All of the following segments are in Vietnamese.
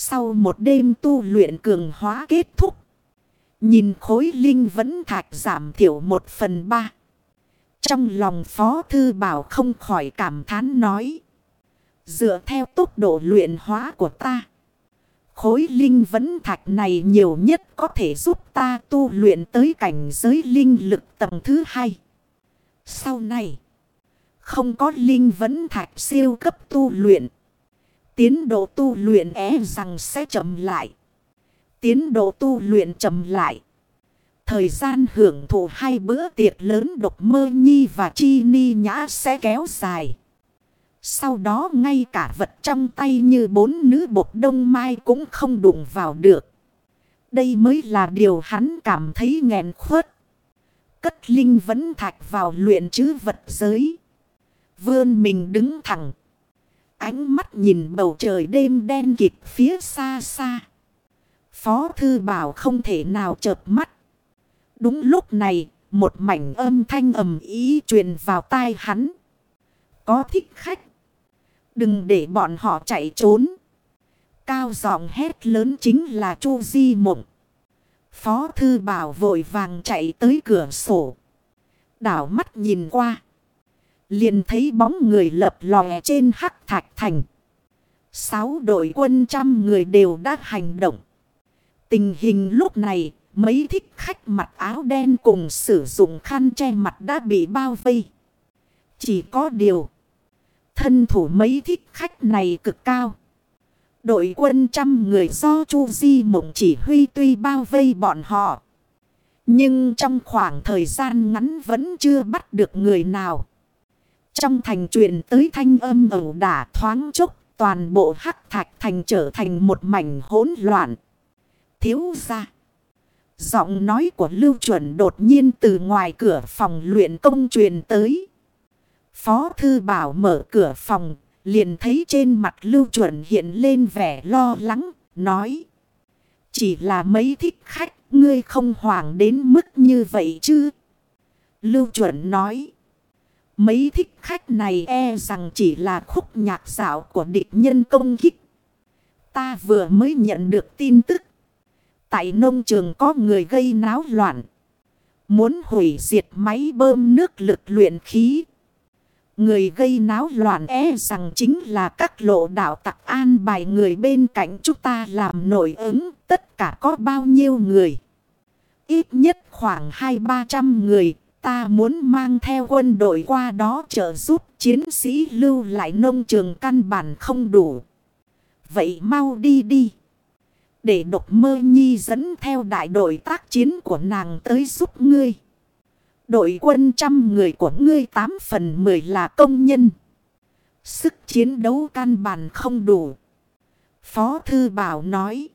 Sau một đêm tu luyện cường hóa kết thúc. Nhìn khối linh vẫn thạch giảm thiểu một phần ba. Trong lòng Phó Thư Bảo không khỏi cảm thán nói. Dựa theo tốc độ luyện hóa của ta. Khối linh vẫn thạch này nhiều nhất có thể giúp ta tu luyện tới cảnh giới linh lực tầng thứ hai. Sau này, không có linh vẫn thạch siêu cấp tu luyện. Tiến độ tu luyện é rằng sẽ chậm lại. Tiến độ tu luyện chậm lại. Thời gian hưởng thụ hai bữa tiệc lớn độc mơ nhi và chi ni nhã sẽ kéo dài. Sau đó ngay cả vật trong tay như bốn nữ bột đông mai cũng không đụng vào được. Đây mới là điều hắn cảm thấy nghẹn khuất. Cất linh vẫn thạch vào luyện chứ vật giới. Vươn mình đứng thẳng. Ánh mắt nhìn bầu trời đêm đen kịt phía xa xa. Phó thư bảo không thể nào chợp mắt. Đúng lúc này, một mảnh âm thanh ầm ý truyền vào tai hắn. Có thích khách. Đừng để bọn họ chạy trốn. Cao giọng hét lớn chính là Chu Di Mộng. Phó Thư Bảo vội vàng chạy tới cửa sổ. Đảo mắt nhìn qua. Liền thấy bóng người lập lòe trên hắc thạch thành. Sáu đội quân trăm người đều đã hành động. Tình hình lúc này, mấy thích khách mặc áo đen cùng sử dụng khăn che mặt đã bị bao vây. Chỉ có điều, thân thủ mấy thích khách này cực cao. Đội quân trăm người do Chu Di Mộng chỉ huy tuy bao vây bọn họ. Nhưng trong khoảng thời gian ngắn vẫn chưa bắt được người nào. Trong thành truyền tới thanh âm ẩu đả thoáng chốc, toàn bộ hắc thạch thành trở thành một mảnh hỗn loạn. Thiếu ra. Giọng nói của Lưu Chuẩn đột nhiên từ ngoài cửa phòng luyện công truyền tới. Phó Thư Bảo mở cửa phòng, liền thấy trên mặt Lưu Chuẩn hiện lên vẻ lo lắng, nói. Chỉ là mấy thích khách, ngươi không hoảng đến mức như vậy chứ? Lưu Chuẩn nói. Mấy thích khách này e rằng chỉ là khúc nhạc xảo của địch nhân công kích. Ta vừa mới nhận được tin tức. Tại nông trường có người gây náo loạn. Muốn hủy diệt máy bơm nước lực luyện khí. Người gây náo loạn e rằng chính là các lộ đạo tặc an bài người bên cạnh chúng ta làm nổi ứng. Tất cả có bao nhiêu người? Ít nhất khoảng hai ba trăm người Ta muốn mang theo quân đội qua đó trợ giúp chiến sĩ lưu lại nông trường căn bản không đủ. Vậy mau đi đi. Để độc mơ nhi dẫn theo đại đội tác chiến của nàng tới giúp ngươi. Đội quân trăm người của ngươi tám phần mười là công nhân. Sức chiến đấu căn bản không đủ. Phó Thư Bảo nói.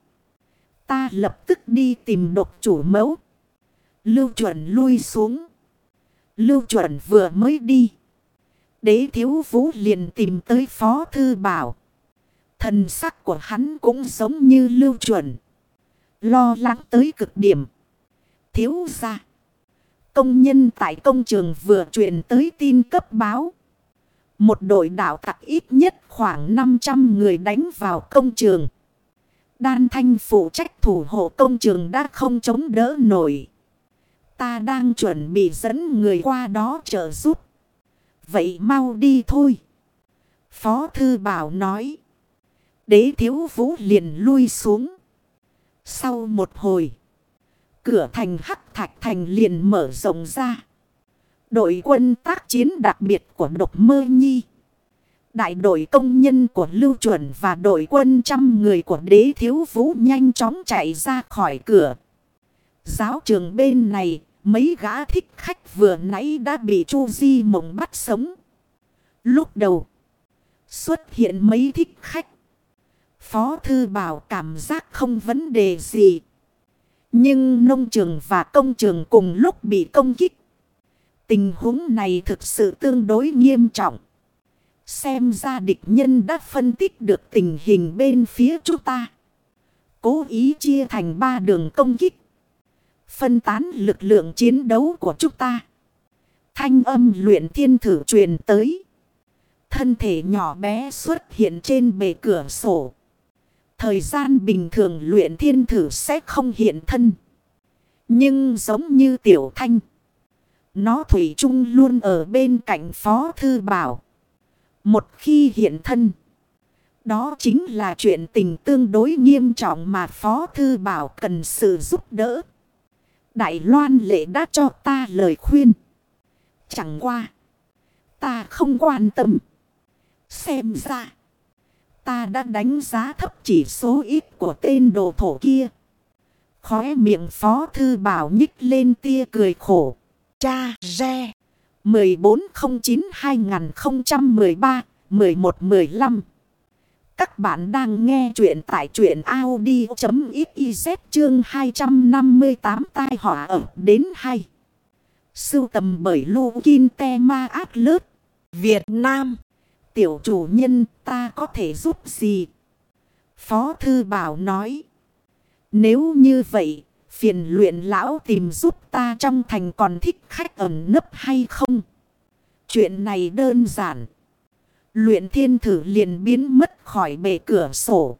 Ta lập tức đi tìm độc chủ mẫu. Lưu chuẩn lui xuống. Lưu chuẩn vừa mới đi. Đế thiếu vũ liền tìm tới phó thư bảo. Thần sắc của hắn cũng giống như lưu chuẩn. Lo lắng tới cực điểm. Thiếu ra. Công nhân tại công trường vừa truyền tới tin cấp báo. Một đội đạo tặc ít nhất khoảng 500 người đánh vào công trường. Đan thanh phụ trách thủ hộ công trường đã không chống đỡ nổi. Ta đang chuẩn bị dẫn người qua đó trợ giúp. Vậy mau đi thôi. Phó Thư Bảo nói. Đế thiếu vũ liền lui xuống. Sau một hồi. Cửa thành hắc thạch thành liền mở rộng ra. Đội quân tác chiến đặc biệt của độc mơ nhi. Đại đội công nhân của Lưu Chuẩn và đội quân trăm người của đế thiếu vũ nhanh chóng chạy ra khỏi cửa. Giáo trường bên này, mấy gã thích khách vừa nãy đã bị Chu Di mộng bắt sống. Lúc đầu, xuất hiện mấy thích khách. Phó Thư Bảo cảm giác không vấn đề gì. Nhưng nông trường và công trường cùng lúc bị công kích. Tình huống này thực sự tương đối nghiêm trọng. Xem ra địch nhân đã phân tích được tình hình bên phía chúng ta. Cố ý chia thành ba đường công kích. Phân tán lực lượng chiến đấu của chúng ta. Thanh âm luyện thiên thử truyền tới. Thân thể nhỏ bé xuất hiện trên bề cửa sổ. Thời gian bình thường luyện thiên thử sẽ không hiện thân. Nhưng giống như tiểu thanh. Nó thủy chung luôn ở bên cạnh phó thư bảo. Một khi hiện thân. Đó chính là chuyện tình tương đối nghiêm trọng mà phó thư bảo cần sự giúp đỡ. Đại loan lệ đã cho ta lời khuyên. Chẳng qua. Ta không quan tâm. Xem ra. Ta đã đánh giá thấp chỉ số ít của tên đồ thổ kia. Khóe miệng phó thư bảo nhích lên tia cười khổ. Cha Re 1409-2013-1115 các bạn đang nghe chuyện tại chuyện Audi.xyz chương 258 tai họa ở đến hay. Sưu tầm bởi Lô Kinh Te Ma Át Lớt Việt Nam Tiểu chủ nhân ta có thể giúp gì? Phó Thư Bảo nói. Nếu như vậy, phiền luyện lão tìm giúp ta trong thành còn thích khách ẩn nấp hay không? Chuyện này đơn giản. Luyện thiên thử liền biến mất khỏi bề cửa sổ.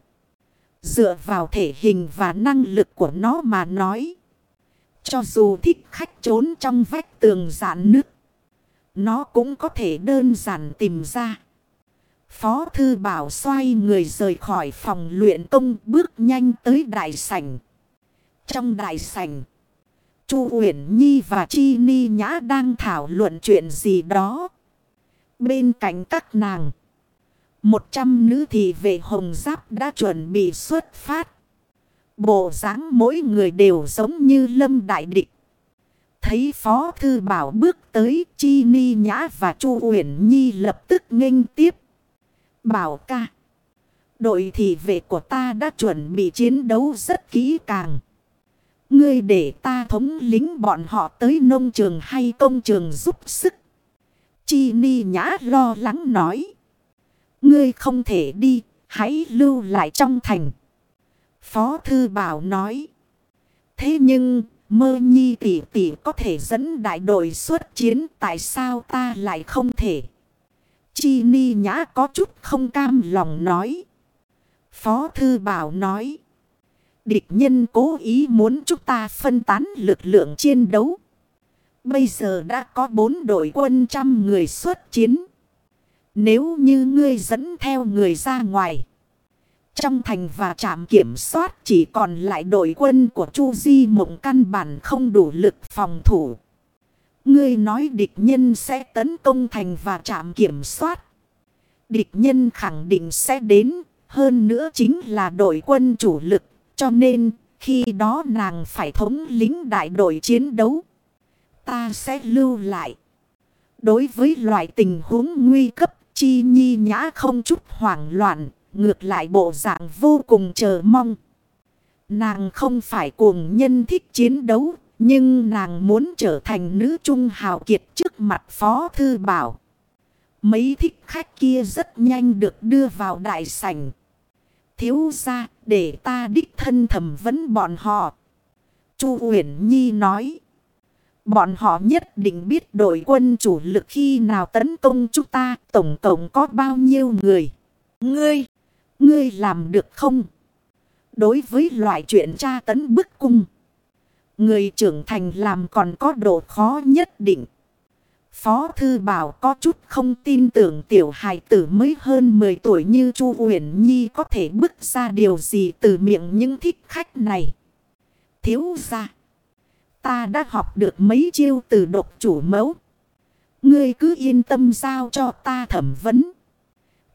Dựa vào thể hình và năng lực của nó mà nói. Cho dù thích khách trốn trong vách tường giãn nước. Nó cũng có thể đơn giản tìm ra. Phó Thư Bảo xoay người rời khỏi phòng luyện công bước nhanh tới đại sảnh. Trong đại sảnh, Chu Uyển Nhi và Chi Ni Nhã đang thảo luận chuyện gì đó. Bên cạnh các nàng, một trăm nữ thị vệ hồng giáp đã chuẩn bị xuất phát. Bộ dáng mỗi người đều giống như lâm đại địch. Thấy Phó Thư Bảo bước tới Chi Ni Nhã và Chu Uyển Nhi lập tức nghênh tiếp. Bảo ca. Đội thị vệ của ta đã chuẩn bị chiến đấu rất kỹ càng. Ngươi để ta thống lính bọn họ tới nông trường hay công trường giúp sức. Chi ni nhã lo lắng nói. Ngươi không thể đi, hãy lưu lại trong thành. Phó thư bảo nói. Thế nhưng, mơ nhi tỷ tỷ có thể dẫn đại đội xuất chiến tại sao ta lại không thể? Chi ni nhã có chút không cam lòng nói. Phó thư bảo nói. Địch nhân cố ý muốn chúng ta phân tán lực lượng chiến đấu. Bây giờ đã có bốn đội quân trăm người xuất chiến. Nếu như ngươi dẫn theo người ra ngoài. Trong thành và trạm kiểm soát chỉ còn lại đội quân của Chu Di Mộng căn bản không đủ lực phòng thủ. Ngươi nói địch nhân sẽ tấn công thành và trạm kiểm soát. Địch nhân khẳng định sẽ đến. Hơn nữa chính là đội quân chủ lực. Cho nên khi đó nàng phải thống lính đại đội chiến đấu. Ta sẽ lưu lại. Đối với loại tình huống nguy cấp. Chi nhi nhã không chút hoảng loạn. Ngược lại bộ dạng vô cùng chờ mong. Nàng không phải cuồng nhân thích chiến đấu, nhưng nàng muốn trở thành nữ trung hào kiệt trước mặt Phó Thư Bảo. Mấy thích khách kia rất nhanh được đưa vào đại sảnh. Thiếu ra để ta đích thân thẩm vấn bọn họ. Chu Uyển Nhi nói. Bọn họ nhất định biết đội quân chủ lực khi nào tấn công chúng ta tổng cộng có bao nhiêu người. Ngươi, ngươi làm được không? Đối với loại chuyện tra tấn bức cung. Người trưởng thành làm còn có độ khó nhất định. Phó Thư Bảo có chút không tin tưởng tiểu hài tử mới hơn 10 tuổi như Chu Uyển Nhi có thể bức ra điều gì từ miệng những thích khách này. Thiếu ra. Ta đã học được mấy chiêu từ độc chủ mẫu. Ngươi cứ yên tâm giao cho ta thẩm vấn.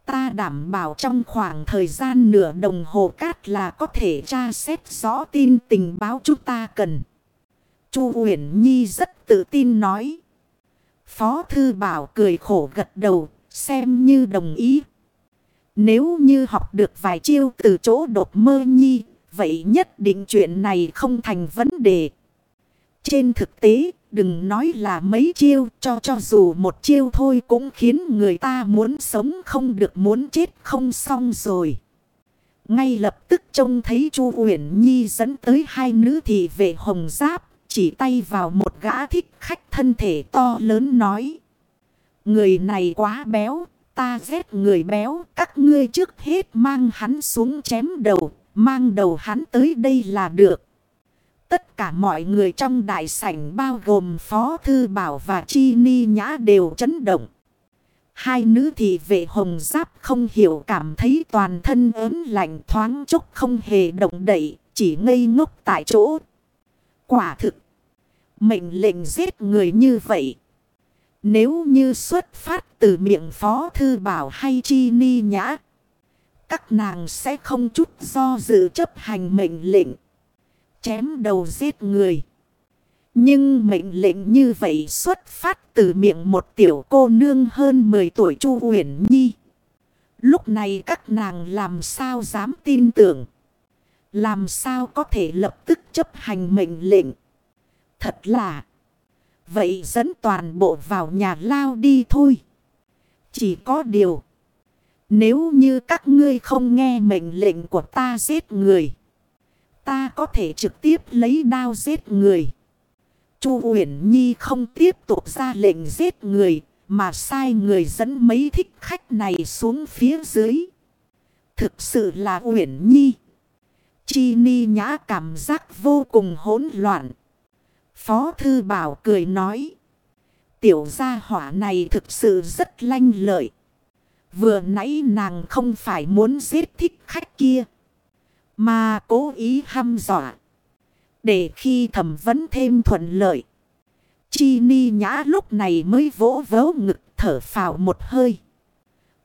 Ta đảm bảo trong khoảng thời gian nửa đồng hồ cát là có thể tra xét rõ tin tình báo chúng ta cần. Chu Uyển Nhi rất tự tin nói. Phó Thư Bảo cười khổ gật đầu, xem như đồng ý. Nếu như học được vài chiêu từ chỗ đột mơ nhi, vậy nhất định chuyện này không thành vấn đề. Trên thực tế, đừng nói là mấy chiêu cho cho dù một chiêu thôi cũng khiến người ta muốn sống không được muốn chết không xong rồi. Ngay lập tức trông thấy Chu Uyển Nhi dẫn tới hai nữ thị vệ hồng giáp, chỉ tay vào một gã thích khách thân thể to lớn nói. Người này quá béo, ta ghét người béo. Các ngươi trước hết mang hắn xuống chém đầu. Mang đầu hắn tới đây là được. Tất cả mọi người trong đại sảnh bao gồm Phó Thư Bảo và Chi Ni Nhã đều chấn động. Hai nữ thị vệ hồng giáp không hiểu cảm thấy toàn thân ớn lạnh thoáng chốc không hề động đậy, chỉ ngây ngốc tại chỗ. Quả thực, mệnh lệnh giết người như vậy. Nếu như xuất phát từ miệng Phó Thư Bảo hay Chi Ni Nhã, các nàng sẽ không chút do dự chấp hành mệnh lệnh. Chém đầu giết người. Nhưng mệnh lệnh như vậy xuất phát từ miệng một tiểu cô nương hơn 10 tuổi Chu Uyển Nhi. Lúc này các nàng làm sao dám tin tưởng. Làm sao có thể lập tức chấp hành mệnh lệnh. Thật là. Vậy dẫn toàn bộ vào nhà lao đi thôi. Chỉ có điều. Nếu như các ngươi không nghe mệnh lệnh của ta giết người. Ta có thể trực tiếp lấy đao giết người. Chu Uyển Nhi không tiếp tục ra lệnh giết người. Mà sai người dẫn mấy thích khách này xuống phía dưới. Thực sự là Uyển Nhi. Chi Ni nhã cảm giác vô cùng hỗn loạn. Phó Thư Bảo cười nói. Tiểu gia hỏa này thực sự rất lanh lợi. Vừa nãy nàng không phải muốn giết thích khách kia. Mà cố ý hăm dọa. Để khi thẩm vấn thêm thuận lợi. Chi ni nhã lúc này mới vỗ vớ ngực thở phào một hơi.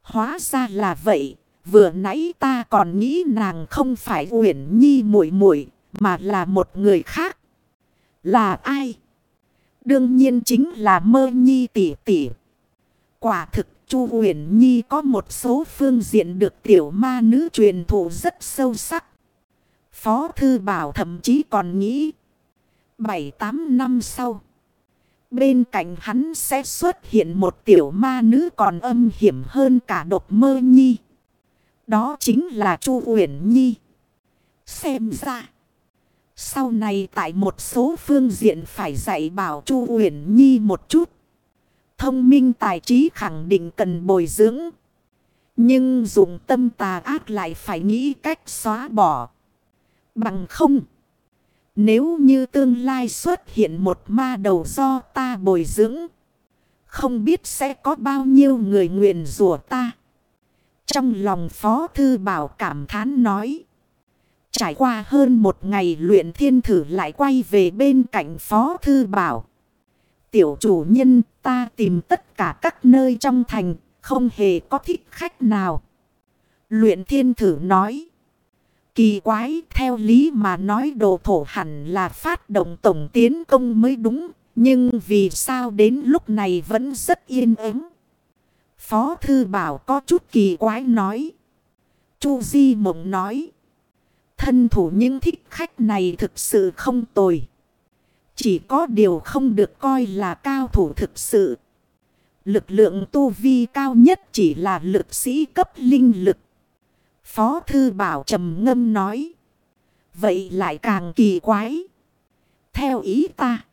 Hóa ra là vậy. Vừa nãy ta còn nghĩ nàng không phải Uyển Nhi muội muội, mà là một người khác. Là ai? Đương nhiên chính là Mơ Nhi tỷ tỷ. Quả thực, Chu Uyển Nhi có một số phương diện được tiểu ma nữ truyền thụ rất sâu sắc. Phó Thư Bảo thậm chí còn nghĩ. 7-8 năm sau. Bên cạnh hắn sẽ xuất hiện một tiểu ma nữ còn âm hiểm hơn cả độc mơ nhi. Đó chính là Chu Uyển Nhi. Xem ra. Sau này tại một số phương diện phải dạy bảo Chu Uyển Nhi một chút. Thông minh tài trí khẳng định cần bồi dưỡng. Nhưng dùng tâm tà ác lại phải nghĩ cách xóa bỏ. Bằng không. Nếu như tương lai xuất hiện một ma đầu do ta bồi dưỡng. Không biết sẽ có bao nhiêu người nguyện rủa ta. Trong lòng Phó Thư Bảo cảm thán nói. Trải qua hơn một ngày luyện thiên thử lại quay về bên cạnh Phó Thư Bảo. Tiểu chủ nhân ta tìm tất cả các nơi trong thành, không hề có thích khách nào. Luyện thiên thử nói. Kỳ quái, theo lý mà nói đồ thổ hẳn là phát động tổng tiến công mới đúng. Nhưng vì sao đến lúc này vẫn rất yên ắng. Phó thư bảo có chút kỳ quái nói. Chu Di Mộng nói. Thân thủ những thích khách này thực sự không tồi. Chỉ có điều không được coi là cao thủ thực sự. Lực lượng tu vi cao nhất chỉ là lực sĩ cấp linh lực. Phó Thư Bảo trầm ngâm nói. Vậy lại càng kỳ quái. Theo ý ta.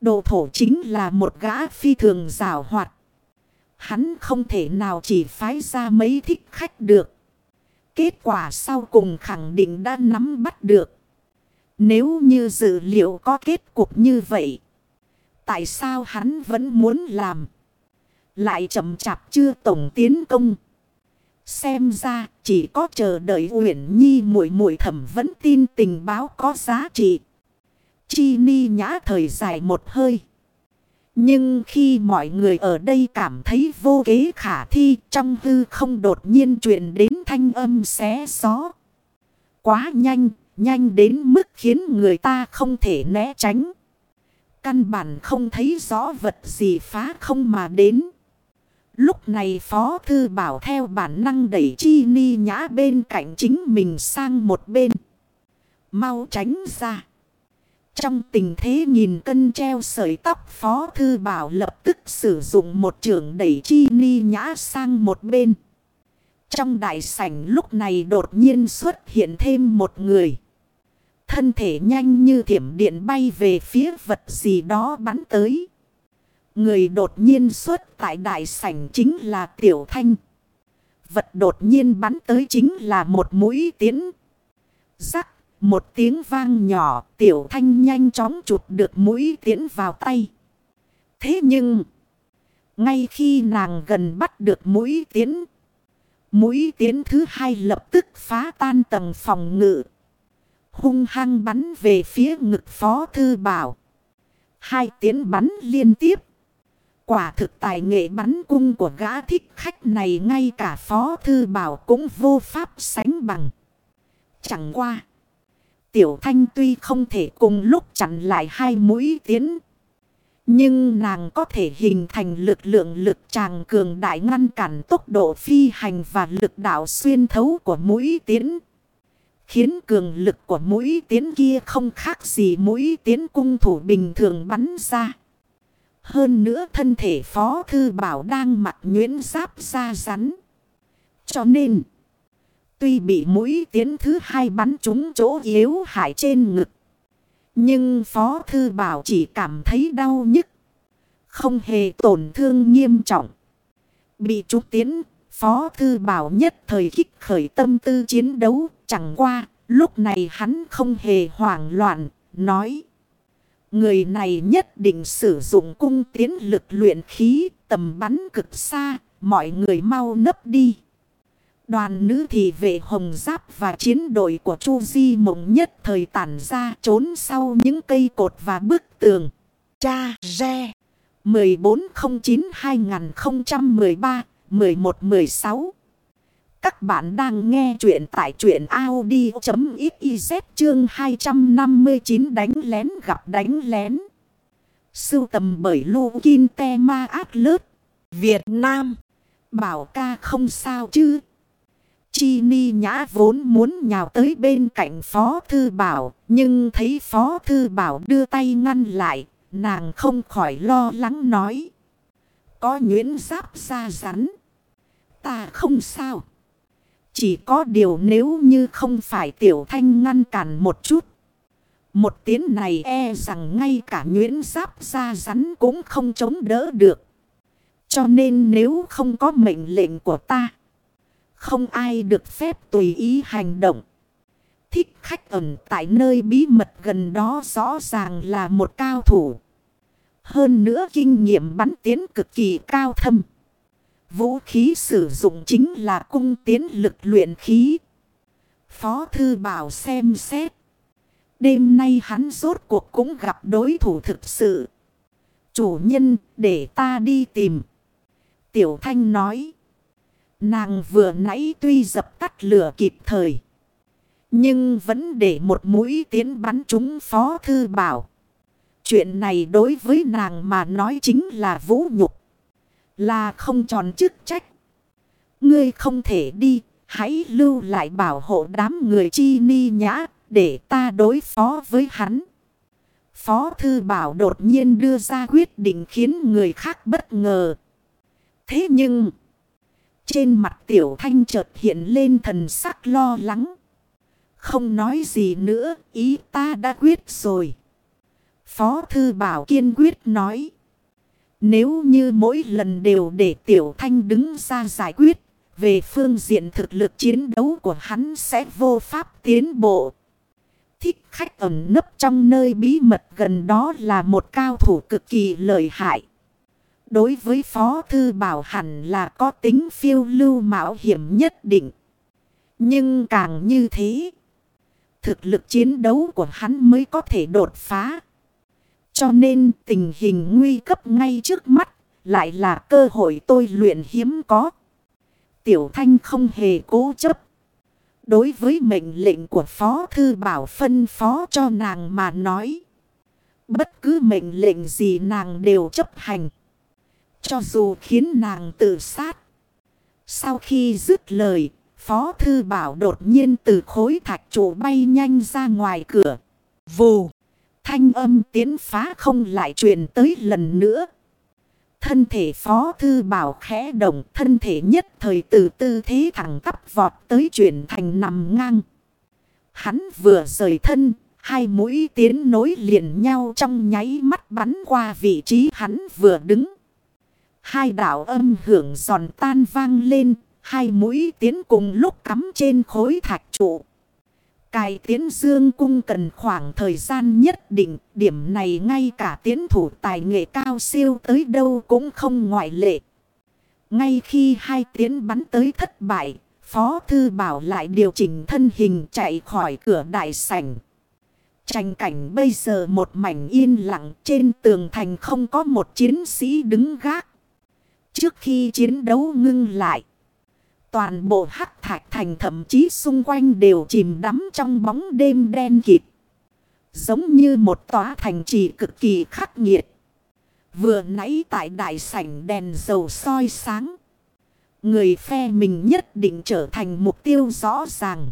Đồ thổ chính là một gã phi thường rào hoạt. Hắn không thể nào chỉ phái ra mấy thích khách được. Kết quả sau cùng khẳng định đã nắm bắt được. Nếu như dự liệu có kết cục như vậy. Tại sao hắn vẫn muốn làm? Lại chậm chạp chưa tổng tiến công. Xem ra chỉ có chờ đợi Uyển Nhi muội muội thẩm vẫn tin tình báo có giá trị. Chi ni nhã thời dài một hơi. Nhưng khi mọi người ở đây cảm thấy vô kế khả thi trong hư không đột nhiên truyền đến thanh âm xé gió. Quá nhanh, nhanh đến mức khiến người ta không thể né tránh. Căn bản không thấy rõ vật gì phá không mà đến. Lúc này Phó Thư Bảo theo bản năng đẩy chi ni nhã bên cạnh chính mình sang một bên. Mau tránh ra. Trong tình thế nhìn cân treo sợi tóc, Phó Thư Bảo lập tức sử dụng một trường đẩy chi ni nhã sang một bên. Trong đại sảnh lúc này đột nhiên xuất hiện thêm một người. Thân thể nhanh như thiểm điện bay về phía vật gì đó bắn tới. Người đột nhiên xuất tại đại sảnh chính là Tiểu Thanh. Vật đột nhiên bắn tới chính là một mũi tiến. Rắc, một tiếng vang nhỏ, Tiểu Thanh nhanh chóng chụp được mũi tiến vào tay. Thế nhưng, ngay khi nàng gần bắt được mũi tiến, mũi tiến thứ hai lập tức phá tan tầng phòng ngự. Hung hăng bắn về phía ngực phó thư bảo. Hai tiến bắn liên tiếp. Quả thực tài nghệ bắn cung của gã thích khách này ngay cả phó thư bảo cũng vô pháp sánh bằng. Chẳng qua. Tiểu thanh tuy không thể cùng lúc chặn lại hai mũi tiến. Nhưng nàng có thể hình thành lực lượng lực tràng cường đại ngăn cản tốc độ phi hành và lực đạo xuyên thấu của mũi tiến. Khiến cường lực của mũi tiến kia không khác gì mũi tiến cung thủ bình thường bắn ra. Hơn nữa thân thể Phó Thư Bảo đang mặc nhuyễn giáp ra rắn. Cho nên, tuy bị mũi tiến thứ hai bắn trúng chỗ yếu hại trên ngực. Nhưng Phó Thư Bảo chỉ cảm thấy đau nhức. Không hề tổn thương nghiêm trọng. Bị trúng tiến, Phó Thư Bảo nhất thời kích khởi tâm tư chiến đấu. Chẳng qua, lúc này hắn không hề hoảng loạn, nói. Người này nhất định sử dụng cung tiến lực luyện khí, tầm bắn cực xa. Mọi người mau nấp đi. Đoàn nữ thì vệ hồng giáp và chiến đội của Chu Di mộng nhất thời tản ra, trốn sau những cây cột và bức tường. Cha Re 1409-2013-1116 các bạn đang nghe chuyện tại chuyện Audi.xyz chương 259 đánh lén gặp đánh lén. Sưu tầm bởi Lô Kinh Te Ma Át Lớt, Việt Nam. Bảo ca không sao chứ. Chi ni nhã vốn muốn nhào tới bên cạnh Phó Thư Bảo. Nhưng thấy Phó Thư Bảo đưa tay ngăn lại. Nàng không khỏi lo lắng nói. Có nhuyễn giáp ra rắn. Ta không sao. Chỉ có điều nếu như không phải tiểu thanh ngăn cản một chút. Một tiếng này e rằng ngay cả nguyễn giáp ra rắn cũng không chống đỡ được. Cho nên nếu không có mệnh lệnh của ta. Không ai được phép tùy ý hành động. Thích khách ẩn tại nơi bí mật gần đó rõ ràng là một cao thủ. Hơn nữa kinh nghiệm bắn tiến cực kỳ cao thâm. Vũ khí sử dụng chính là cung tiến lực luyện khí. Phó Thư Bảo xem xét. Đêm nay hắn rốt cuộc cũng gặp đối thủ thực sự. Chủ nhân, để ta đi tìm. Tiểu Thanh nói. Nàng vừa nãy tuy dập tắt lửa kịp thời. Nhưng vẫn để một mũi tiến bắn trúng Phó Thư Bảo. Chuyện này đối với nàng mà nói chính là vũ nhục. Là không tròn chức trách. Ngươi không thể đi. Hãy lưu lại bảo hộ đám người chi ni nhã. Để ta đối phó với hắn. Phó thư bảo đột nhiên đưa ra quyết định khiến người khác bất ngờ. Thế nhưng... Trên mặt tiểu thanh chợt hiện lên thần sắc lo lắng. Không nói gì nữa, ý ta đã quyết rồi. Phó Thư Bảo kiên quyết nói. Nếu như mỗi lần đều để Tiểu Thanh đứng ra giải quyết, về phương diện thực lực chiến đấu của hắn sẽ vô pháp tiến bộ. Thích khách ẩn nấp trong nơi bí mật gần đó là một cao thủ cực kỳ lợi hại. Đối với Phó Thư Bảo hẳn là có tính phiêu lưu mạo hiểm nhất định. Nhưng càng như thế, thực lực chiến đấu của hắn mới có thể đột phá. Cho nên tình hình nguy cấp ngay trước mắt lại là cơ hội tôi luyện hiếm có. Tiểu Thanh không hề cố chấp. Đối với mệnh lệnh của Phó Thư Bảo phân phó cho nàng mà nói. Bất cứ mệnh lệnh gì nàng đều chấp hành. Cho dù khiến nàng tự sát. Sau khi dứt lời, Phó Thư Bảo đột nhiên từ khối thạch trụ bay nhanh ra ngoài cửa. Vù! Thanh âm tiến phá không lại truyền tới lần nữa. Thân thể phó thư bảo khẽ động thân thể nhất thời từ tư thế thẳng tắp vọt tới chuyển thành nằm ngang. Hắn vừa rời thân, Hai mũi tiến nối liền nhau trong nháy mắt bắn qua vị trí hắn vừa đứng. Hai đảo âm hưởng giòn tan vang lên. Hai mũi tiến cùng lúc cắm trên khối thạch trụ. Cài tiến dương cung cần khoảng thời gian nhất định. Điểm này ngay cả tiến thủ tài nghệ cao siêu tới đâu cũng không ngoại lệ. Ngay khi hai tiến bắn tới thất bại. Phó thư bảo lại điều chỉnh thân hình chạy khỏi cửa đại sảnh. Tranh cảnh bây giờ một mảnh yên lặng, trên tường thành không có một chiến sĩ đứng gác. Trước khi chiến đấu ngưng lại. Toàn bộ hắc thạch thành, thậm chí xung quanh đều chìm đắm trong bóng đêm đen kịt. Giống như một tòa thành trì cực kỳ khắc nghiệt. Vừa nãy tại đại sảnh đèn dầu soi sáng. Người phe mình nhất định trở thành mục tiêu rõ ràng.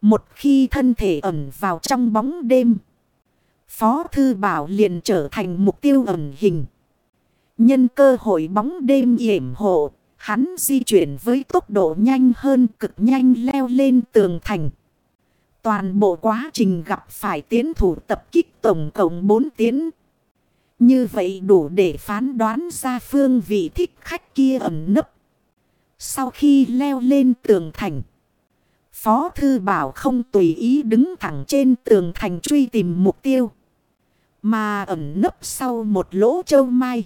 Một khi thân thể ẩn vào trong bóng đêm. Phó Thư Bảo liền trở thành mục tiêu ẩn hình. Nhân cơ hội bóng đêm yểm hộ. Hắn di chuyển với tốc độ nhanh hơn cực nhanh leo lên tường thành. Toàn bộ quá trình gặp phải tiến thủ tập kích tổng cộng 4 tiến. Như vậy đủ để phán đoán ra phương vị thích khách kia ẩn nấp. Sau khi leo lên tường thành. Phó Thư Bảo không tùy ý đứng thẳng trên tường thành truy tìm mục tiêu. Mà ẩn nấp sau một lỗ châu mai.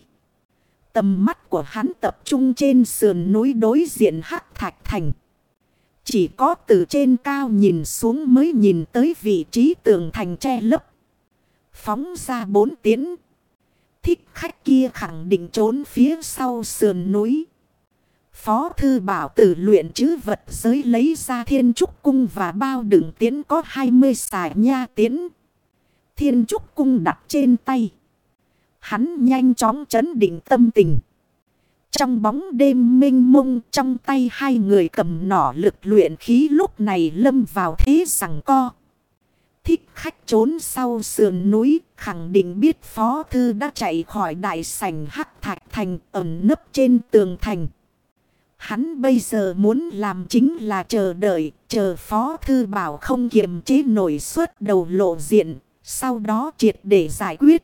Tầm mắt của hắn tập trung trên sườn núi đối diện hắc thạch thành. Chỉ có từ trên cao nhìn xuống mới nhìn tới vị trí tường thành che lấp. Phóng ra bốn tiến. Thích khách kia khẳng định trốn phía sau sườn núi. Phó thư bảo tử luyện chứ vật giới lấy ra thiên trúc cung và bao đựng tiến có 20 xài nha tiến. Thiên trúc cung đặt trên tay. Hắn nhanh chóng chấn định tâm tình. Trong bóng đêm minh mông trong tay hai người cầm nỏ lực luyện khí lúc này lâm vào thế rằng co. Thích khách trốn sau sườn núi khẳng định biết phó thư đã chạy khỏi đại sảnh hắc thạch thành ẩn nấp trên tường thành. Hắn bây giờ muốn làm chính là chờ đợi, chờ Phó Thư Bảo không kiềm chế nổi suốt đầu lộ diện, sau đó triệt để giải quyết.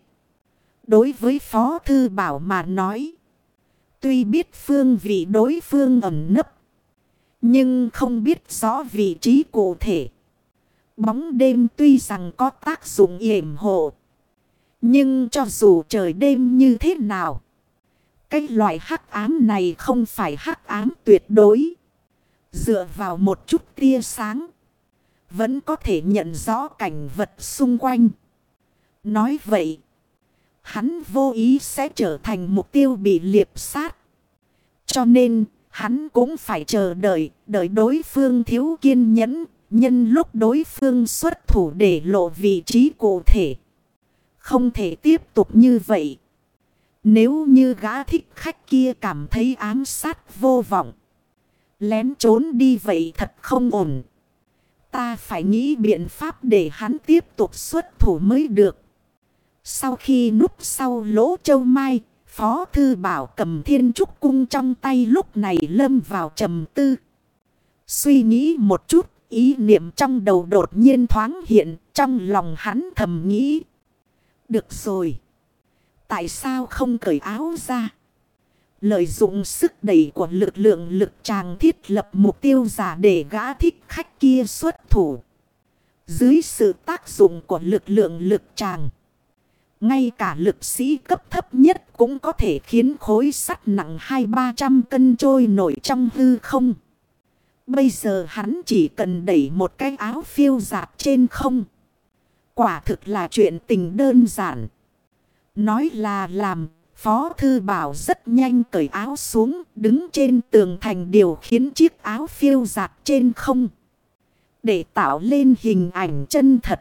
Đối với Phó Thư Bảo mà nói, tuy biết phương vị đối phương ẩn nấp, nhưng không biết rõ vị trí cụ thể. Bóng đêm tuy rằng có tác dụng yểm hộ, nhưng cho dù trời đêm như thế nào, cái loại hắc ám này không phải hắc ám tuyệt đối. Dựa vào một chút tia sáng. Vẫn có thể nhận rõ cảnh vật xung quanh. Nói vậy. Hắn vô ý sẽ trở thành mục tiêu bị liệp sát. Cho nên, hắn cũng phải chờ đợi. Đợi đối phương thiếu kiên nhẫn. Nhân lúc đối phương xuất thủ để lộ vị trí cụ thể. Không thể tiếp tục như vậy. Nếu như gã thích khách kia cảm thấy ám sát vô vọng. Lén trốn đi vậy thật không ổn. Ta phải nghĩ biện pháp để hắn tiếp tục xuất thủ mới được. Sau khi núp sau lỗ châu mai, Phó Thư Bảo cầm thiên trúc cung trong tay lúc này lâm vào trầm tư. Suy nghĩ một chút, ý niệm trong đầu đột nhiên thoáng hiện, trong lòng hắn thầm nghĩ. Được rồi. Tại sao không cởi áo ra? Lợi dụng sức đẩy của lực lượng lực tràng thiết lập mục tiêu giả để gã thích khách kia xuất thủ. Dưới sự tác dụng của lực lượng lực tràng. Ngay cả lực sĩ cấp thấp nhất cũng có thể khiến khối sắt nặng hai ba trăm cân trôi nổi trong hư không. Bây giờ hắn chỉ cần đẩy một cái áo phiêu giạt trên không. Quả thực là chuyện tình đơn giản. Nói là làm, Phó Thư Bảo rất nhanh cởi áo xuống, đứng trên tường thành điều khiến chiếc áo phiêu giạt trên không. Để tạo lên hình ảnh chân thật.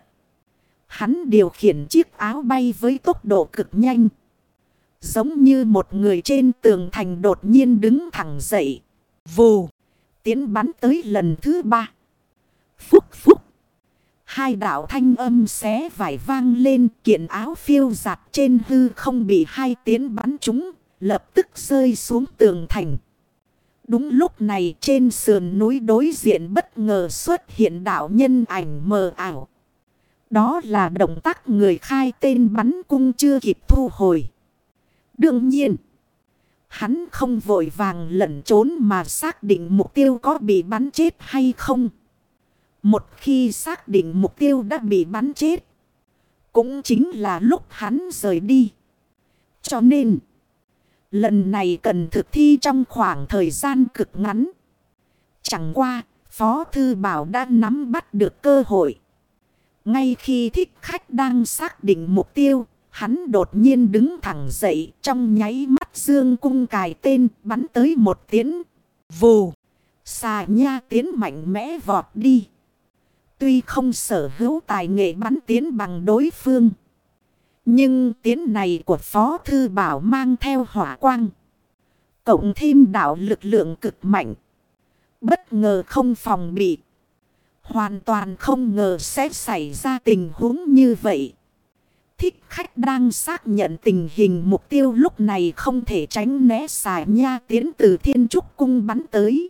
Hắn điều khiển chiếc áo bay với tốc độ cực nhanh. Giống như một người trên tường thành đột nhiên đứng thẳng dậy. Vù. Tiến bắn tới lần thứ ba. Phúc phúc. Hai đạo thanh âm xé vải vang lên kiện áo phiêu giặt trên hư không bị hai tiến bắn chúng, lập tức rơi xuống tường thành. Đúng lúc này trên sườn núi đối diện bất ngờ xuất hiện đạo nhân ảnh mờ ảo. Đó là động tác người khai tên bắn cung chưa kịp thu hồi. Đương nhiên. Hắn không vội vàng lẩn trốn mà xác định mục tiêu có bị bắn chết hay không. Một khi xác định mục tiêu đã bị bắn chết. Cũng chính là lúc hắn rời đi. Cho nên. Lần này cần thực thi trong khoảng thời gian cực ngắn. Chẳng qua, Phó Thư Bảo đã nắm bắt được cơ hội. Ngay khi thích khách đang xác định mục tiêu, hắn đột nhiên đứng thẳng dậy trong nháy mắt dương cung cài tên bắn tới một tiếng. Vù! Xà nha tiến mạnh mẽ vọt đi. Tuy không sở hữu tài nghệ bắn tiến bằng đối phương. Nhưng tiến này của Phó Thư Bảo mang theo hỏa quang. Cộng thêm đạo lực lượng cực mạnh. Bất ngờ không phòng bị. Hoàn toàn không ngờ sẽ xảy ra tình huống như vậy. Thích khách đang xác nhận tình hình mục tiêu lúc này không thể tránh né xài nha tiến từ thiên trúc cung bắn tới.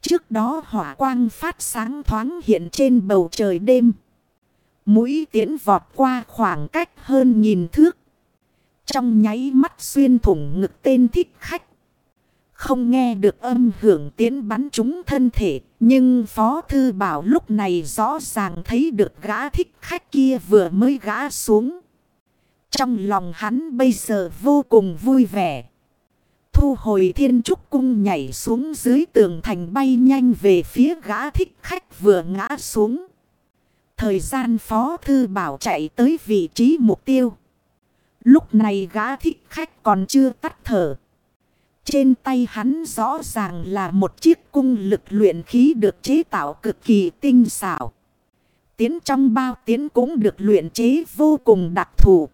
Trước đó hỏa quang phát sáng thoáng hiện trên bầu trời đêm. Mũi tiến vọt qua khoảng cách hơn nghìn thước. Trong nháy mắt xuyên thủng ngực tên thích khách. Không nghe được âm hưởng tiến bắn trúng thân thể. Nhưng Phó Thư Bảo lúc này rõ ràng thấy được gã thích khách kia vừa mới gã xuống. Trong lòng hắn bây giờ vô cùng vui vẻ. Thu hồi thiên trúc cung nhảy xuống dưới tường thành bay nhanh về phía gã thích khách vừa ngã xuống. Thời gian Phó Thư Bảo chạy tới vị trí mục tiêu. Lúc này gã thích khách còn chưa tắt thở. Trên tay hắn rõ ràng là một chiếc cung lực luyện khí được chế tạo cực kỳ tinh xảo. Tiến trong bao tiến cũng được luyện chế vô cùng đặc thù.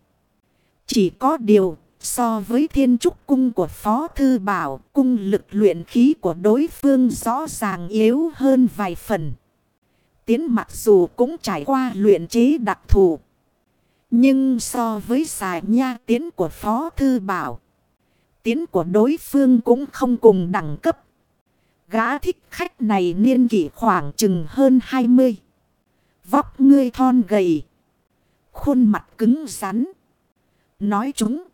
Chỉ có điều so với thiên trúc cung của Phó Thư Bảo, cung lực luyện khí của đối phương rõ ràng yếu hơn vài phần. Tiến mặc dù cũng trải qua luyện chế đặc thù. Nhưng so với xài nha tiến của Phó Thư Bảo. Tiến của đối phương cũng không cùng đẳng cấp. Gã thích khách này niên kỷ khoảng chừng hơn 20. Vóc ngươi thon gầy. Khuôn mặt cứng rắn. Nói chúng.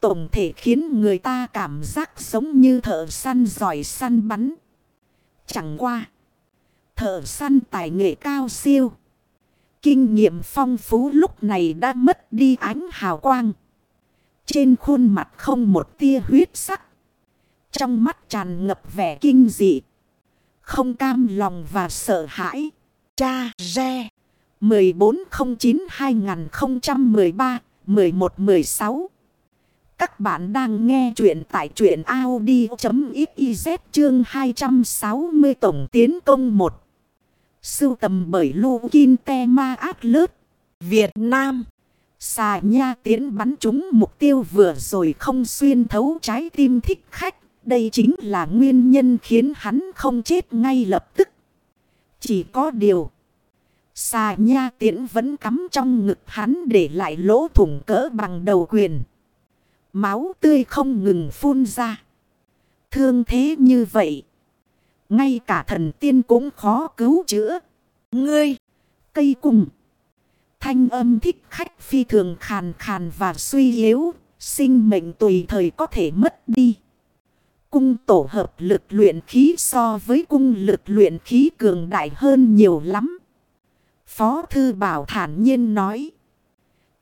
Tổng thể khiến người ta cảm giác giống như thợ săn giỏi săn bắn. Chẳng qua. Thợ săn tài nghệ cao siêu. Kinh nghiệm phong phú lúc này đã mất đi ánh hào quang. Trên khuôn mặt không một tia huyết sắc. Trong mắt tràn ngập vẻ kinh dị. Không cam lòng và sợ hãi. Cha Re 1409-2013-1116 Các bạn đang nghe chuyện tại chuyện Audi.xyz chương 260 tổng tiến công 1 Sưu tầm bởi Lô Kinh Te Ma Át Việt Nam Xà nha tiến bắn chúng mục tiêu vừa rồi không xuyên thấu trái tim thích khách. Đây chính là nguyên nhân khiến hắn không chết ngay lập tức. Chỉ có điều. Xà nha tiễn vẫn cắm trong ngực hắn để lại lỗ thủng cỡ bằng đầu quyền. Máu tươi không ngừng phun ra. Thương thế như vậy. Ngay cả thần tiên cũng khó cứu chữa. Ngươi, cây cùng. Thanh âm thích khách phi thường khàn khàn và suy yếu, sinh mệnh tùy thời có thể mất đi. Cung tổ hợp lực luyện khí so với cung lực luyện khí cường đại hơn nhiều lắm. Phó Thư Bảo thản nhiên nói.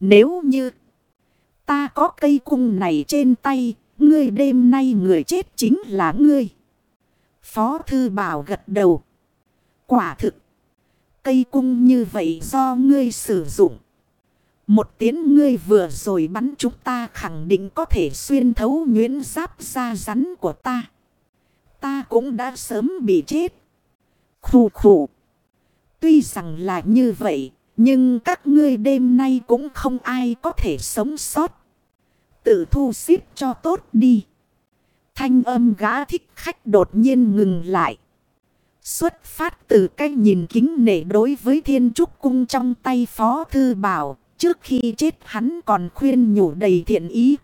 Nếu như ta có cây cung này trên tay, ngươi đêm nay người chết chính là ngươi. Phó Thư Bảo gật đầu. Quả thực Cây cung như vậy do ngươi sử dụng. Một tiếng ngươi vừa rồi bắn chúng ta khẳng định có thể xuyên thấu nhuyễn giáp da rắn của ta. Ta cũng đã sớm bị chết. Khủ khủ. Tuy rằng là như vậy, nhưng các ngươi đêm nay cũng không ai có thể sống sót. Tự thu xếp cho tốt đi. Thanh âm gã thích khách đột nhiên ngừng lại. Xuất phát từ cái nhìn kính nể đối với thiên trúc cung trong tay phó thư bảo. Trước khi chết hắn còn khuyên nhủ đầy thiện ý.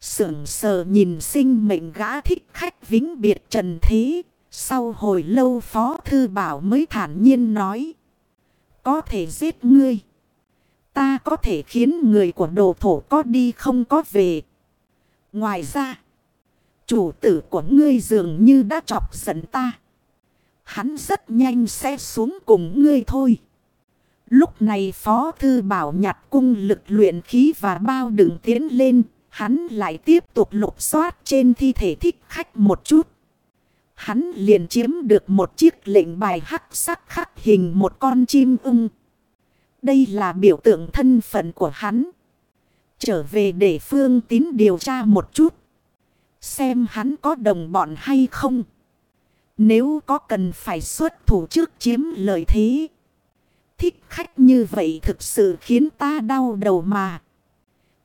Sưởng sờ nhìn sinh mệnh gã thích khách vĩnh biệt trần thế. Sau hồi lâu phó thư bảo mới thản nhiên nói. có thể giết ngươi. Ta có thể khiến người của đồ thổ có đi không có về. Ngoài ra, chủ tử của ngươi dường như đã chọc giận ta. Hắn rất nhanh sẽ xuống cùng ngươi thôi. Lúc này Phó Thư Bảo nhặt cung lực luyện khí và bao đựng tiến lên. Hắn lại tiếp tục lục soát trên thi thể thích khách một chút. Hắn liền chiếm được một chiếc lệnh bài hắc sắc khắc hình một con chim ưng. Đây là biểu tượng thân phận của hắn. Trở về để phương tín điều tra một chút. Xem hắn có đồng bọn hay không. Nếu có cần phải xuất thủ trước chiếm lợi thế. Thích khách như vậy thực sự khiến ta đau đầu mà.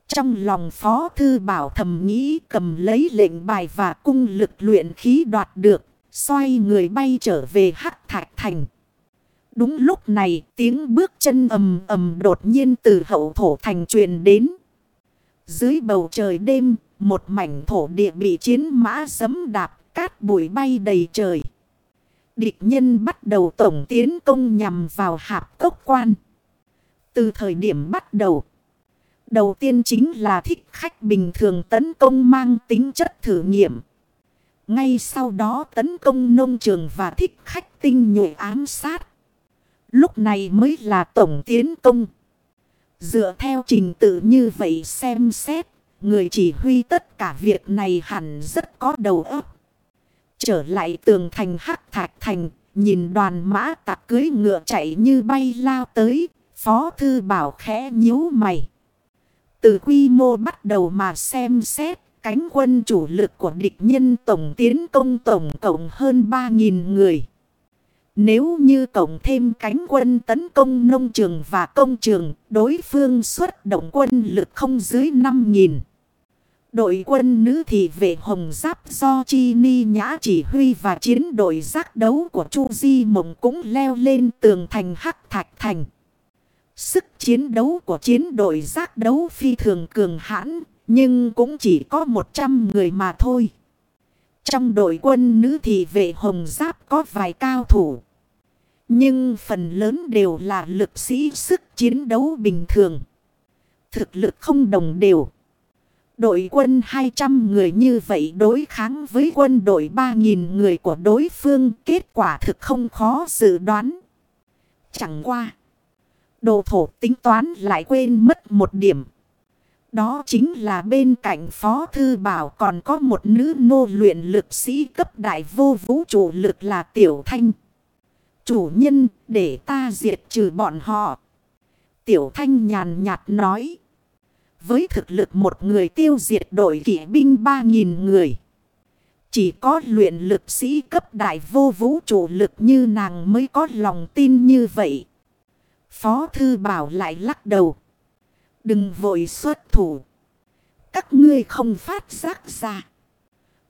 Trong lòng Phó Thư Bảo thầm nghĩ cầm lấy lệnh bài và cung lực luyện khí đoạt được. Xoay người bay trở về Hắc Thạch Thành. Đúng lúc này tiếng bước chân ầm ầm đột nhiên từ hậu thổ thành truyền đến. Dưới bầu trời đêm, một mảnh thổ địa bị chiến mã sấm đạp, cát bụi bay đầy trời. Địch nhân bắt đầu tổng tiến công nhằm vào hạp cốc quan. Từ thời điểm bắt đầu, đầu tiên chính là thích khách bình thường tấn công mang tính chất thử nghiệm. Ngay sau đó tấn công nông trường và thích khách tinh nhuệ ám sát. Lúc này mới là tổng tiến công. Dựa theo trình tự như vậy xem xét, người chỉ huy tất cả việc này hẳn rất có đầu óc. Trở lại tường thành hắc thạch thành, nhìn đoàn mã tạc cưới ngựa chạy như bay lao tới, phó thư bảo khẽ nhíu mày. Từ quy mô bắt đầu mà xem xét, cánh quân chủ lực của địch nhân tổng tiến công tổng cộng hơn 3.000 người. Nếu như cộng thêm cánh quân tấn công nông trường và công trường, đối phương xuất động quân lực không dưới 5.000. Đội quân nữ thị vệ hồng giáp do Chi Ni Nhã chỉ huy và chiến đội giác đấu của Chu Di Mộng cũng leo lên tường thành Hắc Thạch Thành. Sức chiến đấu của chiến đội giác đấu phi thường cường hãn, nhưng cũng chỉ có 100 người mà thôi. Trong đội quân nữ thị vệ hồng giáp có vài cao thủ. Nhưng phần lớn đều là lực sĩ sức chiến đấu bình thường. Thực lực không đồng đều. Đội quân 200 người như vậy đối kháng với quân đội 3.000 người của đối phương, kết quả thực không khó dự đoán. Chẳng qua. Đồ thổ tính toán lại quên mất một điểm. Đó chính là bên cạnh Phó Thư Bảo còn có một nữ nô luyện lực sĩ cấp đại vô vũ trụ lực là Tiểu Thanh. Chủ nhân, để ta diệt trừ bọn họ. Tiểu Thanh nhàn nhạt nói. Với thực lực một người tiêu diệt đội kỵ binh 3.000 người. Chỉ có luyện lực sĩ cấp đại vô vũ trụ lực như nàng mới có lòng tin như vậy. Phó Thư Bảo lại lắc đầu. Đừng vội xuất thủ. Các ngươi không phát giác ra.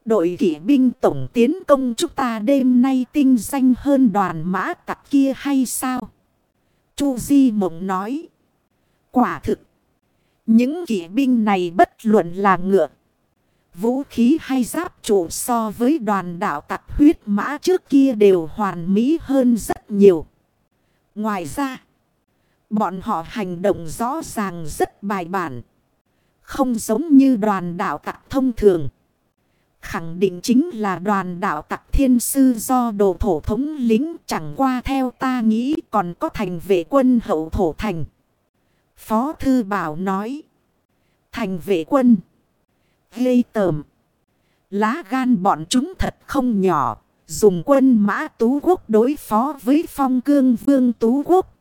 Đội kỷ binh tổng tiến công chúng ta đêm nay tinh danh hơn đoàn mã tặc kia hay sao? Chu Di Mộng nói. Quả thực. Những kỵ binh này bất luận là ngựa. Vũ khí hay giáp trụ so với đoàn đạo tặc huyết mã trước kia đều hoàn mỹ hơn rất nhiều. Ngoài ra. Bọn họ hành động rõ ràng rất bài bản. Không giống như đoàn đạo tặc thông thường. Khẳng định chính là đoàn đạo tặc thiên sư do đồ thổ thống lính chẳng qua theo ta nghĩ còn có thành vệ quân hậu thổ thành. Phó Thư Bảo nói. Thành vệ quân. Gây tờm. Lá gan bọn chúng thật không nhỏ. Dùng quân mã tú quốc đối phó với phong cương vương tú quốc.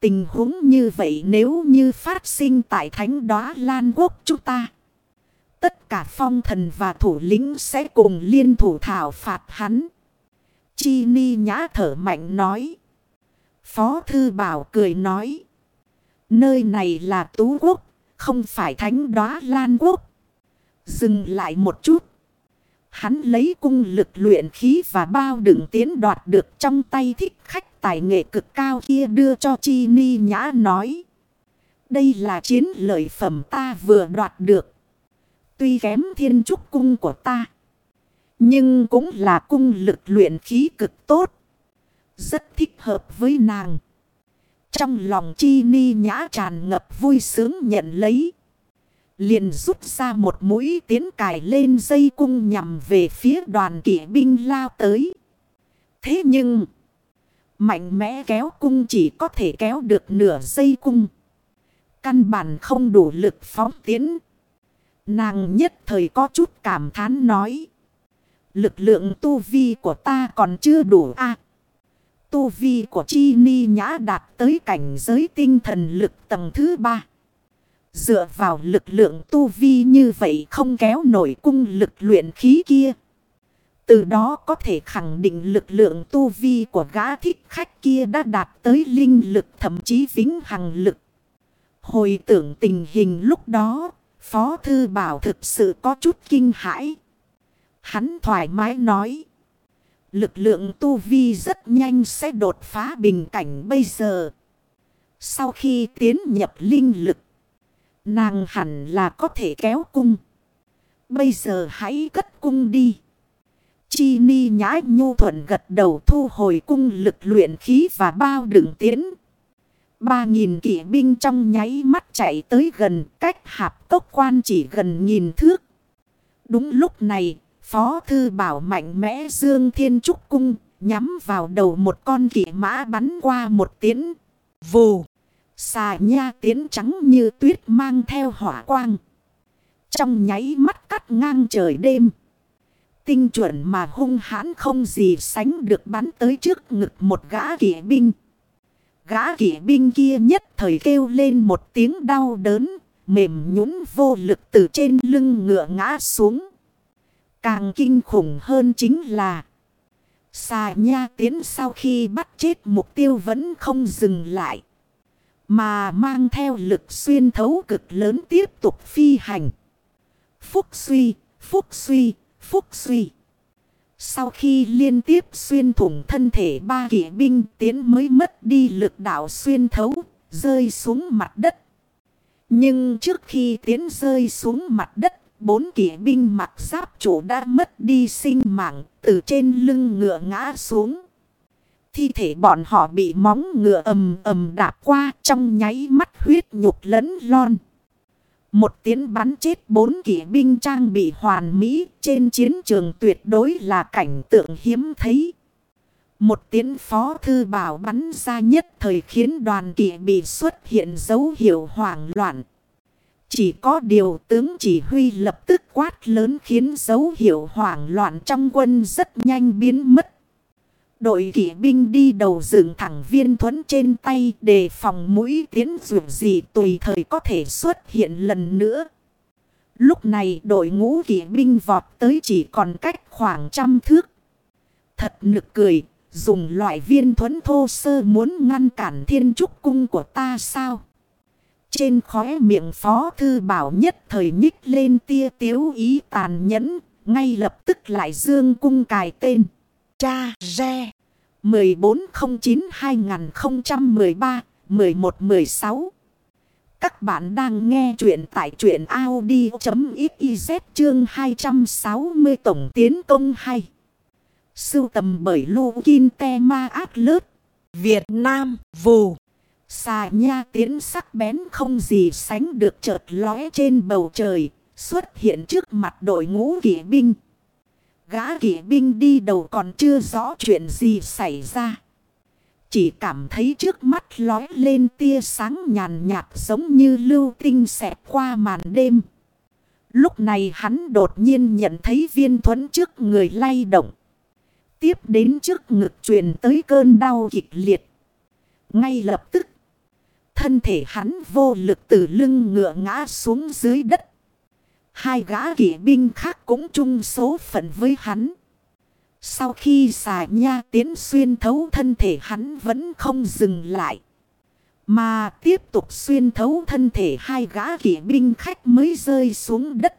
Tình huống như vậy nếu như phát sinh tại thánh đóa lan quốc chúng ta. Tất cả phong thần và thủ lĩnh sẽ cùng liên thủ thảo phạt hắn. Chi ni nhã thở mạnh nói. Phó thư bảo cười nói. Nơi này là tú quốc, không phải thánh đóa lan quốc. Dừng lại một chút. Hắn lấy cung lực luyện khí và bao đựng tiến đoạt được trong tay thích khách tài nghệ cực cao kia đưa cho Chi Ni Nhã nói. Đây là chiến lợi phẩm ta vừa đoạt được. Tuy kém thiên trúc cung của ta. Nhưng cũng là cung lực luyện khí cực tốt. Rất thích hợp với nàng. Trong lòng chi ni nhã tràn ngập vui sướng nhận lấy. Liền rút ra một mũi tiến cài lên dây cung nhằm về phía đoàn kỵ binh lao tới. Thế nhưng, mạnh mẽ kéo cung chỉ có thể kéo được nửa dây cung. Căn bản không đủ lực phóng tiến. Nàng nhất thời có chút cảm thán nói. Lực lượng tu vi của ta còn chưa đủ a Tu vi của Chi Ni Nhã đạt tới cảnh giới tinh thần lực tầng thứ ba. Dựa vào lực lượng tu vi như vậy không kéo nổi cung lực luyện khí kia. Từ đó có thể khẳng định lực lượng tu vi của gã thích khách kia đã đạt tới linh lực thậm chí vĩnh hằng lực. Hồi tưởng tình hình lúc đó, Phó Thư Bảo thực sự có chút kinh hãi. Hắn thoải mái nói. Lực lượng tu vi rất nhanh sẽ đột phá bình cảnh bây giờ. Sau khi tiến nhập linh lực, nàng hẳn là có thể kéo cung. Bây giờ hãy cất cung đi. Chi ni nhãi nhu thuận gật đầu thu hồi cung lực luyện khí và bao đựng tiến. Ba nghìn kỵ binh trong nháy mắt chạy tới gần cách hạp tốc quan chỉ gần nghìn thước. Đúng lúc này, Phó Thư Bảo mạnh mẽ Dương Thiên Trúc Cung nhắm vào đầu một con kỵ mã bắn qua một tiếng Vù! Xà nha tiến trắng như tuyết mang theo hỏa quang. Trong nháy mắt cắt ngang trời đêm. Tinh chuẩn mà hung hãn không gì sánh được bắn tới trước ngực một gã kỵ binh. Gã kỵ binh kia nhất thời kêu lên một tiếng đau đớn, mềm nhũn vô lực từ trên lưng ngựa ngã xuống. Càng kinh khủng hơn chính là Xà nha tiến sau khi bắt chết mục tiêu vẫn không dừng lại. Mà mang theo lực xuyên thấu cực lớn tiếp tục phi hành. Phúc suy, phúc suy, phúc suy. Sau khi liên tiếp xuyên thủng thân thể ba kỵ binh tiến mới mất đi lực đạo xuyên thấu, rơi xuống mặt đất. Nhưng trước khi tiến rơi xuống mặt đất, bốn kỵ binh mặc giáp chủ đã mất đi sinh mạng, từ trên lưng ngựa ngã xuống. Thi thể bọn họ bị móng ngựa ầm ầm đạp qua, trong nháy mắt huyết nhục lẫn lon. Một tiếng bắn chết bốn kỵ binh trang bị hoàn mỹ, trên chiến trường tuyệt đối là cảnh tượng hiếm thấy. Một tiếng phó thư bảo bắn ra nhất thời khiến đoàn kỵ bị xuất hiện dấu hiệu hoảng loạn. Chỉ có điều tướng chỉ huy lập tức quát lớn khiến dấu hiệu hoảng loạn trong quân rất nhanh biến mất. Đội kỵ binh đi đầu dựng thẳng viên thuẫn trên tay để phòng mũi tiến dù gì tùy thời có thể xuất hiện lần nữa. Lúc này đội ngũ kỵ binh vọt tới chỉ còn cách khoảng trăm thước. Thật nực cười, dùng loại viên thuẫn thô sơ muốn ngăn cản thiên trúc cung của ta sao? Trên khóe miệng phó thư bảo nhất thời nhích lên tia tiếu ý tàn nhẫn, ngay lập tức lại dương cung cài tên. Cha Re 1409-2013-1116 Các bạn đang nghe chuyện tại chuyện Audi.xyz chương 260 tổng tiến công hay. Sưu tầm bởi Lô Kinh Te Ma Át Lớt Việt Nam Vù Xà nha tiến sắc bén không gì sánh được chợt lóe trên bầu trời, xuất hiện trước mặt đội ngũ kỵ binh. Gã kỵ binh đi đầu còn chưa rõ chuyện gì xảy ra. Chỉ cảm thấy trước mắt lóe lên tia sáng nhàn nhạt giống như lưu tinh xẹt qua màn đêm. Lúc này hắn đột nhiên nhận thấy viên thuẫn trước người lay động. Tiếp đến trước ngực truyền tới cơn đau kịch liệt. Ngay lập tức Thân thể hắn vô lực từ lưng ngựa ngã xuống dưới đất. Hai gã kỵ binh khác cũng chung số phận với hắn. Sau khi xà nha tiến xuyên thấu thân thể hắn vẫn không dừng lại. Mà tiếp tục xuyên thấu thân thể hai gã kỵ binh khách mới rơi xuống đất.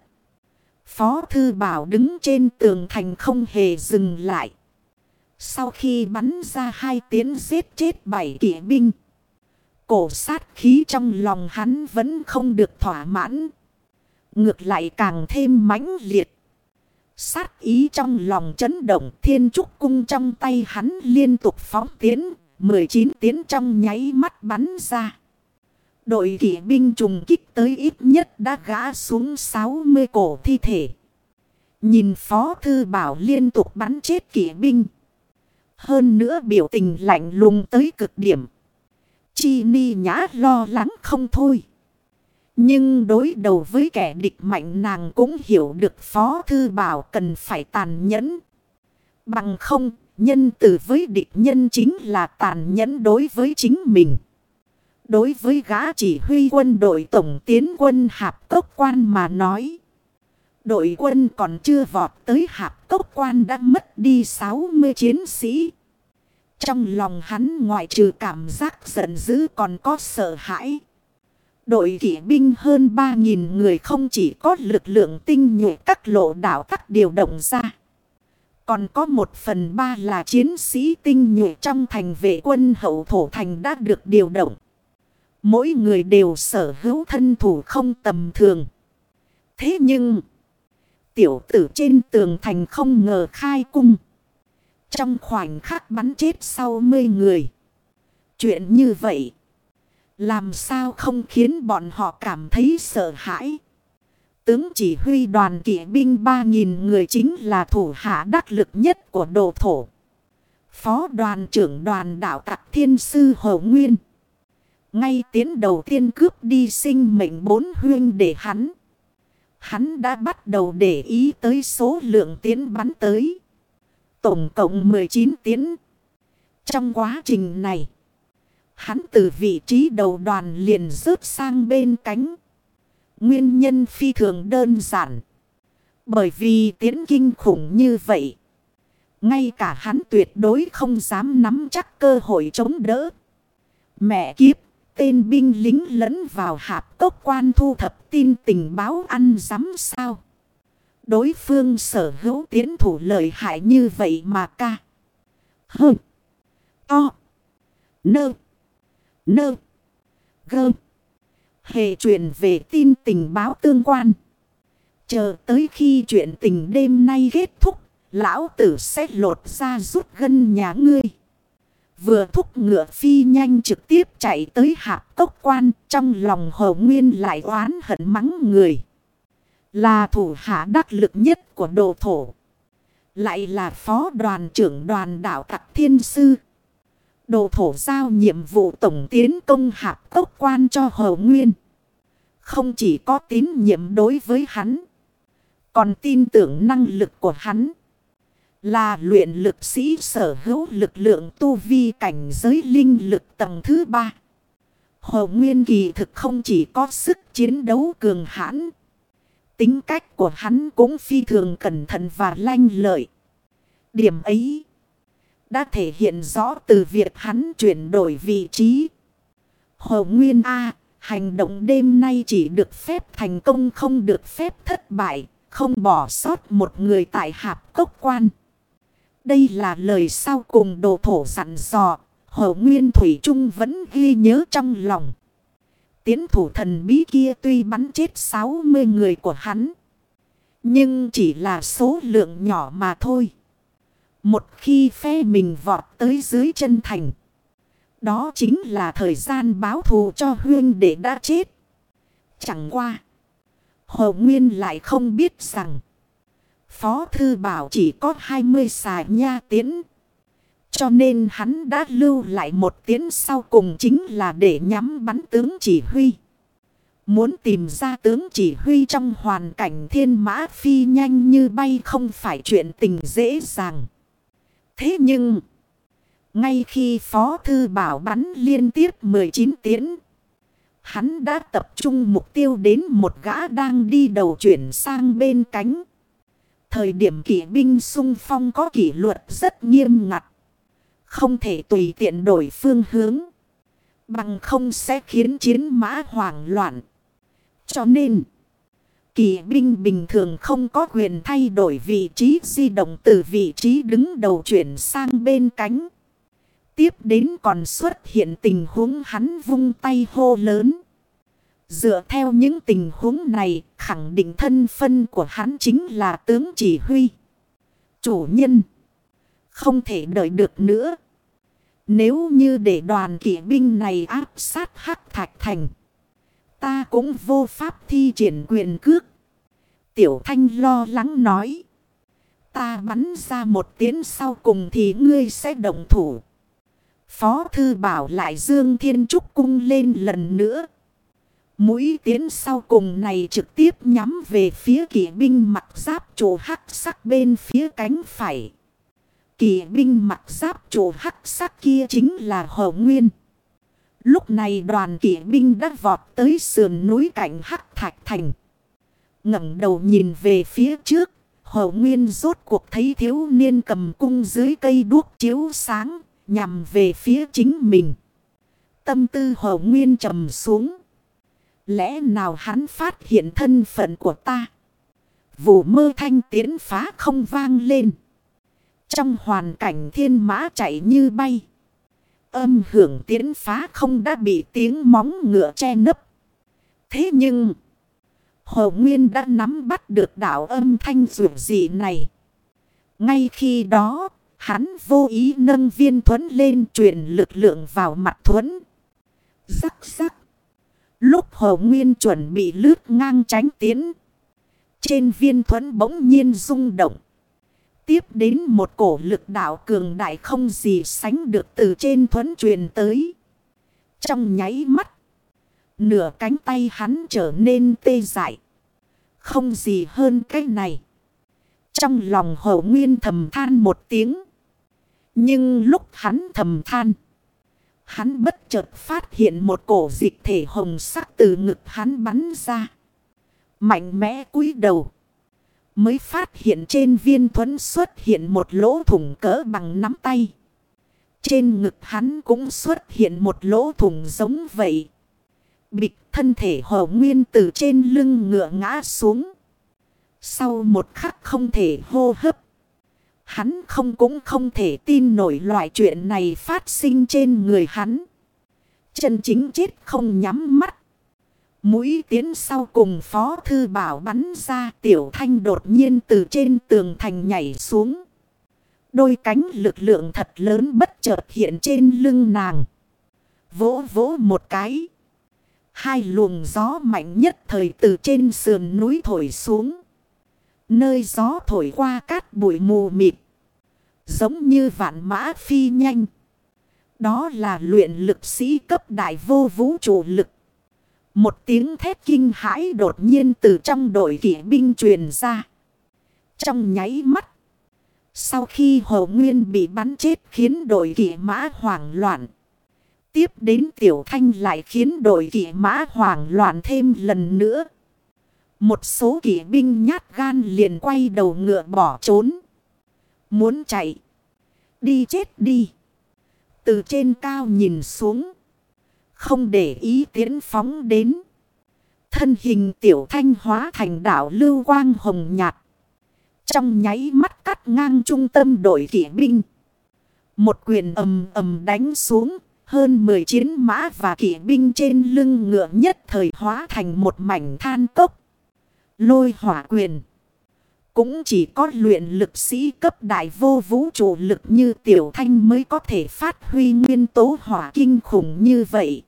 Phó thư bảo đứng trên tường thành không hề dừng lại. Sau khi bắn ra hai tiếng giết chết bảy kỵ binh. Cổ sát khí trong lòng hắn vẫn không được thỏa mãn. Ngược lại càng thêm mãnh liệt. Sát ý trong lòng chấn động, thiên trúc cung trong tay hắn liên tục phóng tiến. 19 tiến trong nháy mắt bắn ra. Đội kỵ binh trùng kích tới ít nhất đã gã xuống 60 cổ thi thể. Nhìn Phó Thư Bảo liên tục bắn chết kỵ binh. Hơn nữa biểu tình lạnh lùng tới cực điểm. Chi ni nhã lo lắng không thôi. Nhưng đối đầu với kẻ địch mạnh nàng cũng hiểu được Phó Thư Bảo cần phải tàn nhẫn. Bằng không, nhân từ với địch nhân chính là tàn nhẫn đối với chính mình. Đối với gã chỉ huy quân đội tổng tiến quân hạp cốc quan mà nói. Đội quân còn chưa vọt tới hạp cốc quan đã mất đi 60 chiến sĩ. Trong lòng hắn ngoại trừ cảm giác giận dữ còn có sợ hãi. Đội kỵ binh hơn 3.000 người không chỉ có lực lượng tinh nhuệ các lộ đảo các điều động ra. Còn có một phần ba là chiến sĩ tinh nhuệ trong thành vệ quân hậu thổ thành đã được điều động. Mỗi người đều sở hữu thân thủ không tầm thường. Thế nhưng, tiểu tử trên tường thành không ngờ khai cung. Trong khoảnh khắc bắn chết sau mươi người. Chuyện như vậy, làm sao không khiến bọn họ cảm thấy sợ hãi. Tướng chỉ huy đoàn kỵ binh 3.000 người chính là thủ hạ đắc lực nhất của đồ thổ. Phó đoàn trưởng đoàn đạo tặc thiên sư Hồ Nguyên. Ngay tiến đầu tiên cướp đi sinh mệnh bốn huyên để hắn. Hắn đã bắt đầu để ý tới số lượng tiến bắn tới. Tổng cộng 19 tiến. Trong quá trình này, hắn từ vị trí đầu đoàn liền rớt sang bên cánh. Nguyên nhân phi thường đơn giản. Bởi vì tiến kinh khủng như vậy. Ngay cả hắn tuyệt đối không dám nắm chắc cơ hội chống đỡ. Mẹ kiếp, tên binh lính lẫn vào hạp cốc quan thu thập tin tình báo ăn dám sao. Đối phương sở hữu tiến thủ lợi hại như vậy mà ca. Hơ. To. Nơ. Nơ. Gơ. Hề truyền về tin tình báo tương quan. Chờ tới khi chuyện tình đêm nay kết thúc. Lão tử sẽ lột ra rút gân nhà ngươi. Vừa thúc ngựa phi nhanh trực tiếp chạy tới hạp cốc quan. Trong lòng hồ nguyên lại oán hận mắng người. Là thủ hạ đắc lực nhất của đồ thổ. Lại là phó đoàn trưởng đoàn đạo tặc thiên sư. Đồ thổ giao nhiệm vụ tổng tiến công hạp tốc quan cho Hồ Nguyên. Không chỉ có tín nhiệm đối với hắn. Còn tin tưởng năng lực của hắn. Là luyện lực sĩ sở hữu lực lượng tu vi cảnh giới linh lực tầng thứ ba. Hồ Nguyên kỳ thực không chỉ có sức chiến đấu cường hãn. Tính cách của hắn cũng phi thường cẩn thận và lanh lợi. Điểm ấy đã thể hiện rõ từ việc hắn chuyển đổi vị trí. Hồ Nguyên A, hành động đêm nay chỉ được phép thành công không được phép thất bại, không bỏ sót một người tại hạp cốc quan. Đây là lời sau cùng đồ thổ dặn dò, Hồ Nguyên Thủy Trung vẫn ghi nhớ trong lòng. Tiến thủ thần bí kia tuy bắn chết 60 người của hắn. Nhưng chỉ là số lượng nhỏ mà thôi. Một khi phe mình vọt tới dưới chân thành. Đó chính là thời gian báo thù cho huyên để đã chết. Chẳng qua. Hồ Nguyên lại không biết rằng. Phó Thư Bảo chỉ có 20 xà nha tiến. Cho nên hắn đã lưu lại một tiếng sau cùng chính là để nhắm bắn tướng chỉ huy. Muốn tìm ra tướng chỉ huy trong hoàn cảnh thiên mã phi nhanh như bay không phải chuyện tình dễ dàng. Thế nhưng, ngay khi Phó Thư Bảo bắn liên tiếp 19 tiếng, hắn đã tập trung mục tiêu đến một gã đang đi đầu chuyển sang bên cánh. Thời điểm kỷ binh sung phong có kỷ luật rất nghiêm ngặt. Không thể tùy tiện đổi phương hướng. Bằng không sẽ khiến chiến mã hoảng loạn. Cho nên, kỳ binh bình thường không có quyền thay đổi vị trí di động từ vị trí đứng đầu chuyển sang bên cánh. Tiếp đến còn xuất hiện tình huống hắn vung tay hô lớn. Dựa theo những tình huống này, khẳng định thân phân của hắn chính là tướng chỉ huy. Chủ nhân. Không thể đợi được nữa. Nếu như để đoàn kỵ binh này áp sát hắc thạch thành. Ta cũng vô pháp thi triển quyền cước. Tiểu thanh lo lắng nói. Ta bắn ra một tiếng sau cùng thì ngươi sẽ động thủ. Phó thư bảo lại Dương Thiên Trúc cung lên lần nữa. Mũi tiến sau cùng này trực tiếp nhắm về phía kỵ binh mặc giáp chỗ hắc sắc bên phía cánh phải. Kỵ binh mặc giáp chỗ hắc sắc kia chính là Hồ Nguyên. Lúc này đoàn kỵ binh đã vọt tới sườn núi cạnh hắc thạch thành. ngẩng đầu nhìn về phía trước. Hồ Nguyên rốt cuộc thấy thiếu niên cầm cung dưới cây đuốc chiếu sáng. Nhằm về phía chính mình. Tâm tư Hồ Nguyên trầm xuống. Lẽ nào hắn phát hiện thân phận của ta? Vụ mơ thanh tiến phá không vang lên. Trong hoàn cảnh thiên mã chạy như bay. Âm hưởng tiến phá không đã bị tiếng móng ngựa che nấp. Thế nhưng... Hồ Nguyên đã nắm bắt được đạo âm thanh rượu dị này. Ngay khi đó, hắn vô ý nâng viên thuẫn lên truyền lực lượng vào mặt thuẫn. Rắc rắc. Lúc Hồ Nguyên chuẩn bị lướt ngang tránh tiến. Trên viên thuẫn bỗng nhiên rung động. Tiếp đến một cổ lực đạo cường đại không gì sánh được từ trên thuẫn truyền tới. Trong nháy mắt. Nửa cánh tay hắn trở nên tê dại. Không gì hơn cái này. Trong lòng hậu nguyên thầm than một tiếng. Nhưng lúc hắn thầm than. Hắn bất chợt phát hiện một cổ dịch thể hồng sắc từ ngực hắn bắn ra. Mạnh mẽ cúi đầu. Mới phát hiện trên viên thuẫn xuất hiện một lỗ thủng cỡ bằng nắm tay. Trên ngực hắn cũng xuất hiện một lỗ thủng giống vậy. Bịch thân thể hồ nguyên từ trên lưng ngựa ngã xuống. Sau một khắc không thể hô hấp. Hắn không cũng không thể tin nổi loại chuyện này phát sinh trên người hắn. Chân chính chết không nhắm mắt. Mũi tiến sau cùng phó thư bảo bắn ra, tiểu thanh đột nhiên từ trên tường thành nhảy xuống. Đôi cánh lực lượng thật lớn bất chợt hiện trên lưng nàng. Vỗ vỗ một cái. Hai luồng gió mạnh nhất thời từ trên sườn núi thổi xuống. Nơi gió thổi qua cát bụi mù mịt. Giống như vạn mã phi nhanh. Đó là luyện lực sĩ cấp đại vô vũ trụ lực. Một tiếng thét kinh hãi đột nhiên từ trong đội kỵ binh truyền ra. Trong nháy mắt. Sau khi Hồ Nguyên bị bắn chết khiến đội kỵ mã hoảng loạn. Tiếp đến Tiểu Thanh lại khiến đội kỵ mã hoảng loạn thêm lần nữa. Một số kỵ binh nhát gan liền quay đầu ngựa bỏ trốn. Muốn chạy. Đi chết đi. Từ trên cao nhìn xuống. Không để ý tiến phóng đến. Thân hình tiểu thanh hóa thành đảo lưu quang hồng nhạt. Trong nháy mắt cắt ngang trung tâm đội kỵ binh. Một quyền ầm ầm đánh xuống. Hơn 10 chiến mã và kỵ binh trên lưng ngựa nhất thời hóa thành một mảnh than cốc. Lôi hỏa quyền. Cũng chỉ có luyện lực sĩ cấp đại vô vũ trụ lực như tiểu thanh mới có thể phát huy nguyên tố hỏa kinh khủng như vậy.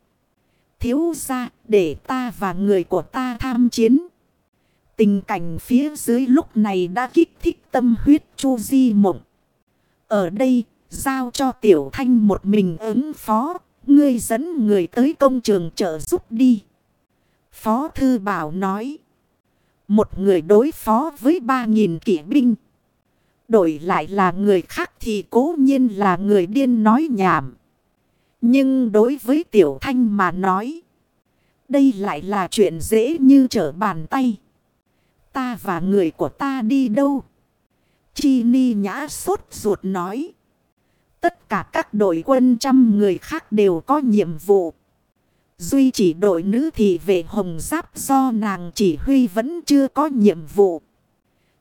Thiếu ra để ta và người của ta tham chiến. Tình cảnh phía dưới lúc này đã kích thích tâm huyết chu di mộng. Ở đây, giao cho tiểu thanh một mình ứng phó, ngươi dẫn người tới công trường trợ giúp đi. Phó thư bảo nói. Một người đối phó với ba nghìn kỵ binh. Đổi lại là người khác thì cố nhiên là người điên nói nhảm. Nhưng đối với Tiểu Thanh mà nói. Đây lại là chuyện dễ như trở bàn tay. Ta và người của ta đi đâu? Chi ni nhã sốt ruột nói. Tất cả các đội quân trăm người khác đều có nhiệm vụ. Duy chỉ đội nữ thì vệ hồng giáp do nàng chỉ huy vẫn chưa có nhiệm vụ.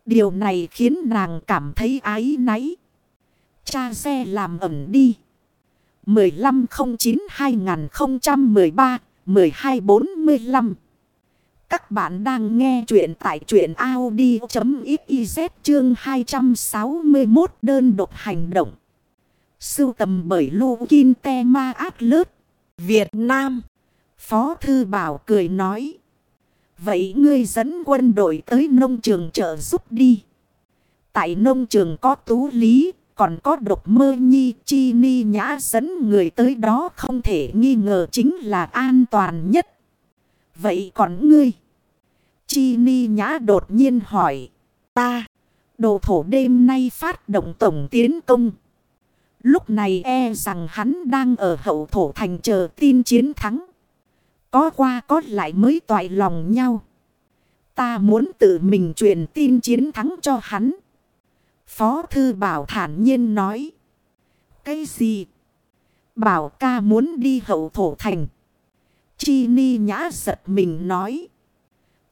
Điều này khiến nàng cảm thấy ái náy. Cha xe làm ẩm đi. 1509-2013-1245 Các bạn đang nghe chuyện tại chuyện Audi.xyz chương 261 đơn độc hành động. Sưu tầm bởi Lô Kinh Te Ma Át Lớt. Việt Nam. Phó Thư Bảo cười nói. Vậy ngươi dẫn quân đội tới nông trường trợ giúp đi. Tại nông trường có tú lý, còn có độc mơ nhi chi ni nhã dẫn người tới đó không thể nghi ngờ chính là an toàn nhất. Vậy còn ngươi? Chi ni nhã đột nhiên hỏi. Ta, đồ thổ đêm nay phát động tổng tiến công. Lúc này e rằng hắn đang ở hậu thổ thành chờ tin chiến thắng. Có qua có lại mới toại lòng nhau. Ta muốn tự mình truyền tin chiến thắng cho hắn. Phó thư bảo thản nhiên nói. Cái gì? Bảo ca muốn đi hậu thổ thành. Chi ni nhã giật mình nói.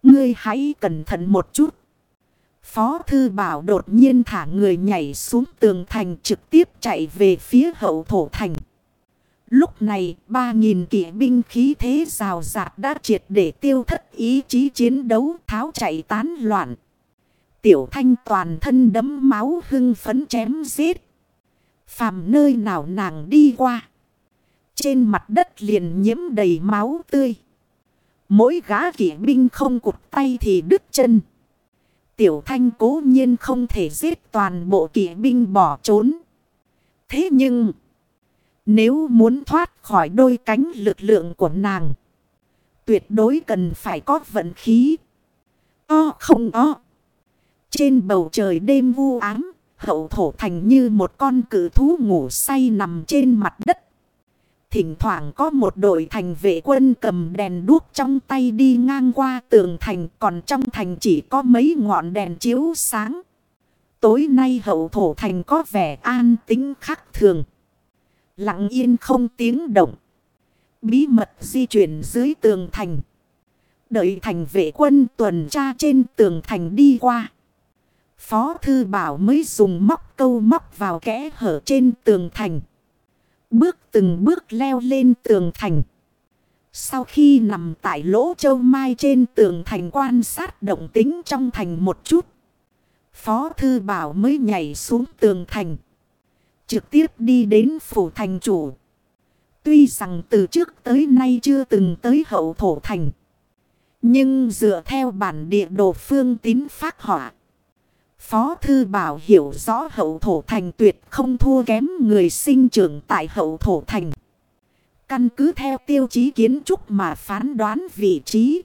Ngươi hãy cẩn thận một chút. Phó thư bảo đột nhiên thả người nhảy xuống tường thành trực tiếp chạy về phía hậu thổ thành. Lúc này, ba nghìn kỵ binh khí thế rào rạc đã triệt để tiêu thất ý chí chiến đấu tháo chạy tán loạn. Tiểu thanh toàn thân đấm máu hưng phấn chém giết. Phàm nơi nào nàng đi qua. Trên mặt đất liền nhiễm đầy máu tươi. Mỗi gã kỵ binh không cụt tay thì đứt chân. Tiểu thanh cố nhiên không thể giết toàn bộ kỵ binh bỏ trốn. Thế nhưng... Nếu muốn thoát khỏi đôi cánh lực lượng của nàng. Tuyệt đối cần phải có vận khí. O không o. Trên bầu trời đêm vu ám. Hậu thổ thành như một con cử thú ngủ say nằm trên mặt đất. Thỉnh thoảng có một đội thành vệ quân cầm đèn đuốc trong tay đi ngang qua tường thành. Còn trong thành chỉ có mấy ngọn đèn chiếu sáng. Tối nay hậu thổ thành có vẻ an tính khác thường. Lặng yên không tiếng động. Bí mật di chuyển dưới tường thành. Đợi thành vệ quân tuần tra trên tường thành đi qua. Phó thư bảo mới dùng móc câu móc vào kẽ hở trên tường thành. Bước từng bước leo lên tường thành. Sau khi nằm tại lỗ châu mai trên tường thành quan sát động tính trong thành một chút. Phó thư bảo mới nhảy xuống tường thành. Trực tiếp đi đến phủ thành chủ. Tuy rằng từ trước tới nay chưa từng tới hậu thổ thành. Nhưng dựa theo bản địa đồ phương tín phát họa. Phó Thư Bảo hiểu rõ hậu thổ thành tuyệt không thua kém người sinh trưởng tại hậu thổ thành. Căn cứ theo tiêu chí kiến trúc mà phán đoán vị trí.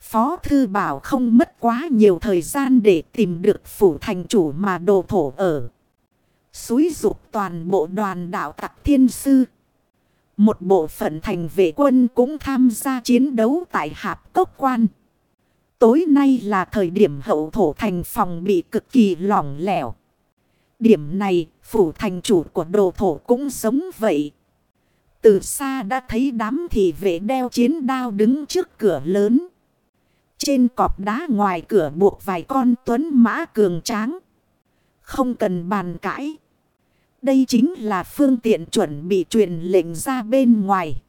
Phó Thư Bảo không mất quá nhiều thời gian để tìm được phủ thành chủ mà đồ thổ ở. Xúi dục toàn bộ đoàn đạo tặc thiên sư. Một bộ phận thành vệ quân cũng tham gia chiến đấu tại hạp cốc quan. Tối nay là thời điểm hậu thổ thành phòng bị cực kỳ lỏng lẻo. Điểm này, phủ thành chủ của đồ thổ cũng sống vậy. Từ xa đã thấy đám thị vệ đeo chiến đao đứng trước cửa lớn. Trên cọp đá ngoài cửa buộc vài con tuấn mã cường tráng. Không cần bàn cãi. Đây chính là phương tiện chuẩn bị truyền lệnh ra bên ngoài.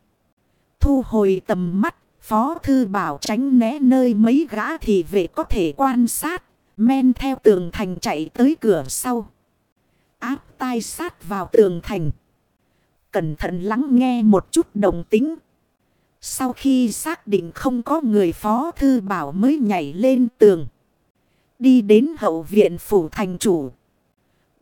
Thu hồi tầm mắt, Phó Thư Bảo tránh né nơi mấy gã thì về có thể quan sát, men theo tường thành chạy tới cửa sau. Áp tai sát vào tường thành. Cẩn thận lắng nghe một chút đồng tính. Sau khi xác định không có người Phó Thư Bảo mới nhảy lên tường. Đi đến hậu viện phủ thành chủ.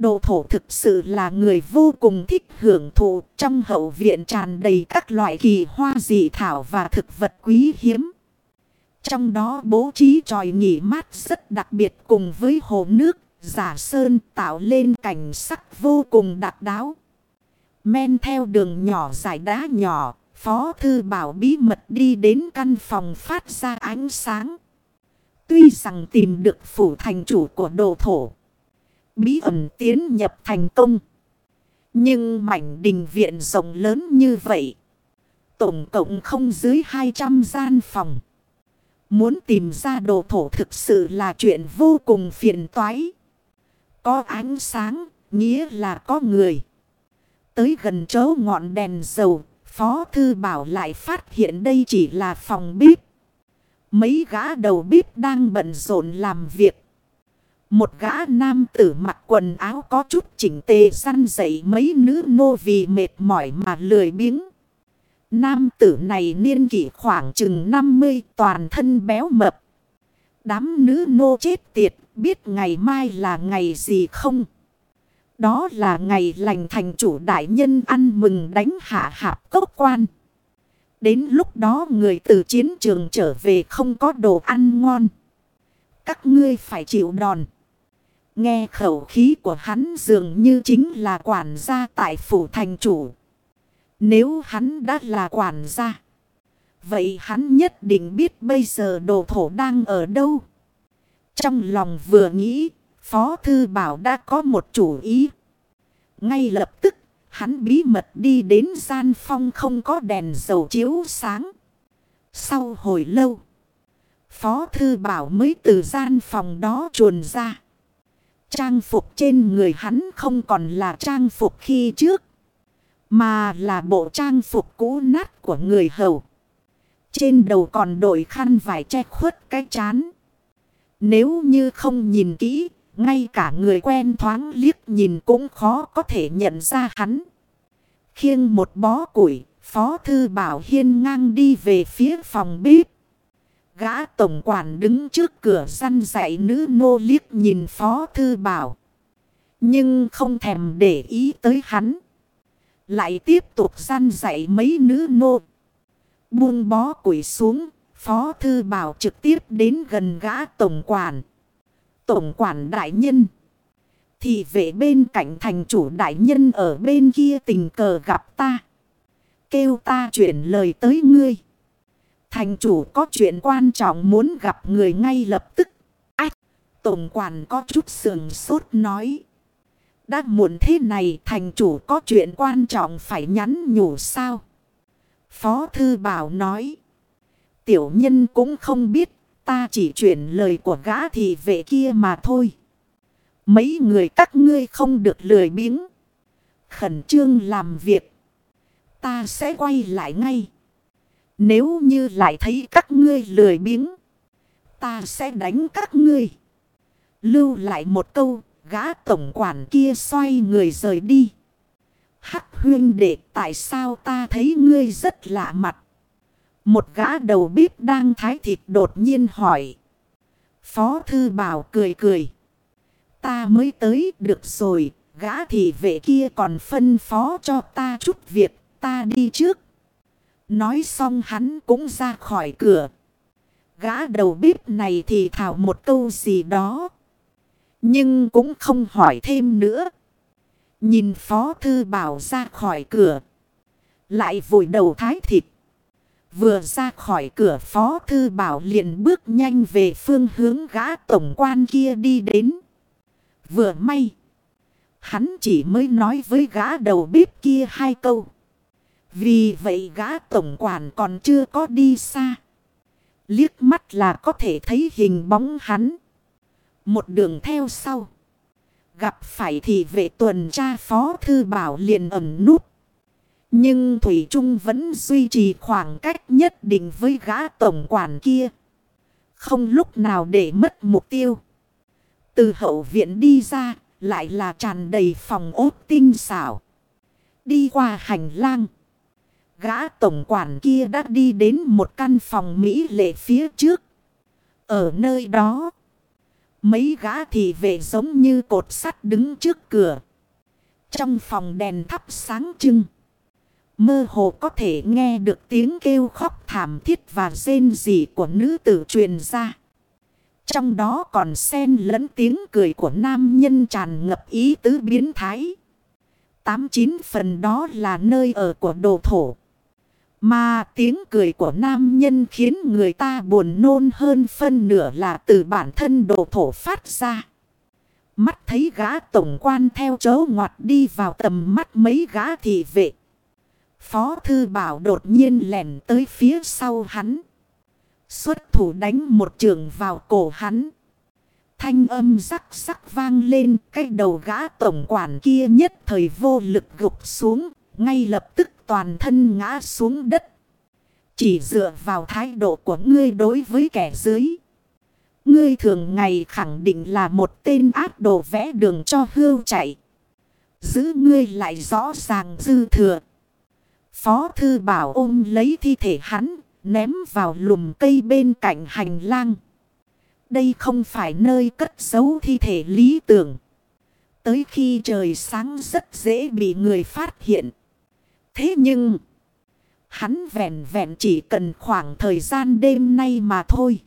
Đồ thổ thực sự là người vô cùng thích hưởng thụ trong hậu viện tràn đầy các loại kỳ hoa dị thảo và thực vật quý hiếm. Trong đó bố trí tròi nghỉ mát rất đặc biệt cùng với hồ nước, giả sơn tạo lên cảnh sắc vô cùng đặc đáo. Men theo đường nhỏ dài đá nhỏ, Phó Thư Bảo bí mật đi đến căn phòng phát ra ánh sáng. Tuy rằng tìm được phủ thành chủ của đồ thổ. Bí ẩn tiến nhập thành công. Nhưng mảnh đình viện rộng lớn như vậy. Tổng cộng không dưới 200 gian phòng. Muốn tìm ra đồ thổ thực sự là chuyện vô cùng phiền toái. Có ánh sáng, nghĩa là có người. Tới gần chỗ ngọn đèn dầu, Phó Thư Bảo lại phát hiện đây chỉ là phòng bếp. Mấy gã đầu bếp đang bận rộn làm việc. Một gã nam tử mặc quần áo có chút chỉnh tề săn dậy mấy nữ nô vì mệt mỏi mà lười biếng. Nam tử này niên kỷ khoảng chừng 50 toàn thân béo mập. Đám nữ nô chết tiệt, biết ngày mai là ngày gì không? Đó là ngày lành thành chủ đại nhân ăn mừng đánh hạ hạp cốc quan. Đến lúc đó người từ chiến trường trở về không có đồ ăn ngon. Các ngươi phải chịu đòn. Nghe khẩu khí của hắn dường như chính là quản gia tại phủ thành chủ. Nếu hắn đã là quản gia. Vậy hắn nhất định biết bây giờ đồ thổ đang ở đâu. Trong lòng vừa nghĩ, Phó Thư Bảo đã có một chủ ý. Ngay lập tức, hắn bí mật đi đến gian phong không có đèn dầu chiếu sáng. Sau hồi lâu, Phó Thư Bảo mới từ gian phòng đó chuồn ra. Trang phục trên người hắn không còn là trang phục khi trước. Mà là bộ trang phục cũ nát của người hầu. Trên đầu còn đội khăn vải che khuất cái chán. Nếu như không nhìn kỹ, ngay cả người quen thoáng liếc nhìn cũng khó có thể nhận ra hắn. Khiêng một bó củi, Phó Thư Bảo Hiên ngang đi về phía phòng bếp. Gã tổng quản đứng trước cửa săn dạy nữ nô liếc nhìn Phó Thư Bảo. Nhưng không thèm để ý tới hắn. Lại tiếp tục săn dạy mấy nữ nô. Buông bó quỷ xuống, Phó Thư Bảo trực tiếp đến gần gã tổng quản. Tổng quản đại nhân. Thì vệ bên cạnh thành chủ đại nhân ở bên kia tình cờ gặp ta. Kêu ta chuyển lời tới ngươi. Thành chủ có chuyện quan trọng muốn gặp người ngay lập tức. Ách! Tổng quản có chút sườn sốt nói. Đã muộn thế này, thành chủ có chuyện quan trọng phải nhắn nhủ sao? Phó Thư Bảo nói. Tiểu nhân cũng không biết, ta chỉ chuyển lời của gã thị vệ kia mà thôi. Mấy người các ngươi không được lười biếng. Khẩn trương làm việc. Ta sẽ quay lại ngay. Nếu như lại thấy các ngươi lười biếng. Ta sẽ đánh các ngươi. Lưu lại một câu. Gã tổng quản kia xoay người rời đi. Hắc huyên đệ, tại sao ta thấy ngươi rất lạ mặt. Một gã đầu bếp đang thái thịt đột nhiên hỏi. Phó thư bảo cười cười. Ta mới tới, được rồi. Gã thị vệ kia còn phân phó cho ta chút việc. Ta đi trước. Nói xong hắn cũng ra khỏi cửa. Gã đầu bếp này thì thảo một câu gì đó. Nhưng cũng không hỏi thêm nữa. Nhìn Phó Thư Bảo ra khỏi cửa. Lại vội đầu thái thịt. Vừa ra khỏi cửa Phó Thư Bảo liền bước nhanh về phương hướng gã tổng quan kia đi đến. Vừa may. Hắn chỉ mới nói với gã đầu bếp kia hai câu. Vì vậy gã tổng quản còn chưa có đi xa. Liếc mắt là có thể thấy hình bóng hắn. Một đường theo sau. Gặp phải thì vệ tuần tra phó thư bảo liền ẩm nút. Nhưng Thủy Trung vẫn duy trì khoảng cách nhất định với gã tổng quản kia. Không lúc nào để mất mục tiêu. Từ hậu viện đi ra, lại là tràn đầy phòng ốt tinh xảo. Đi qua hành lang. Gã tổng quản kia đã đi đến một căn phòng Mỹ lệ phía trước. Ở nơi đó, mấy gã thị vệ giống như cột sắt đứng trước cửa. Trong phòng đèn thắp sáng trưng. Mơ hồ có thể nghe được tiếng kêu khóc thảm thiết và rên rỉ của nữ tử truyền ra. Trong đó còn xen lẫn tiếng cười của nam nhân tràn ngập ý tứ biến thái. Tám chín phần đó là nơi ở của đồ thổ. Mà tiếng cười của nam nhân khiến người ta buồn nôn hơn phân nửa là từ bản thân đồ thổ phát ra. Mắt thấy gã tổng quan theo chấu ngoặt đi vào tầm mắt mấy gã thị vệ. Phó thư bảo đột nhiên lẻn tới phía sau hắn. Xuất thủ đánh một trường vào cổ hắn. Thanh âm rắc rắc vang lên, cái đầu gã tổng quản kia nhất thời vô lực gục xuống. Ngay lập tức toàn thân ngã xuống đất. Chỉ dựa vào thái độ của ngươi đối với kẻ dưới. Ngươi thường ngày khẳng định là một tên ác đồ vẽ đường cho hưu chạy. Giữ ngươi lại rõ ràng dư thừa. Phó thư bảo ôm lấy thi thể hắn, ném vào lùm cây bên cạnh hành lang. Đây không phải nơi cất giấu thi thể lý tưởng. Tới khi trời sáng rất dễ bị người phát hiện. Thế nhưng, hắn vẹn vẹn chỉ cần khoảng thời gian đêm nay mà thôi.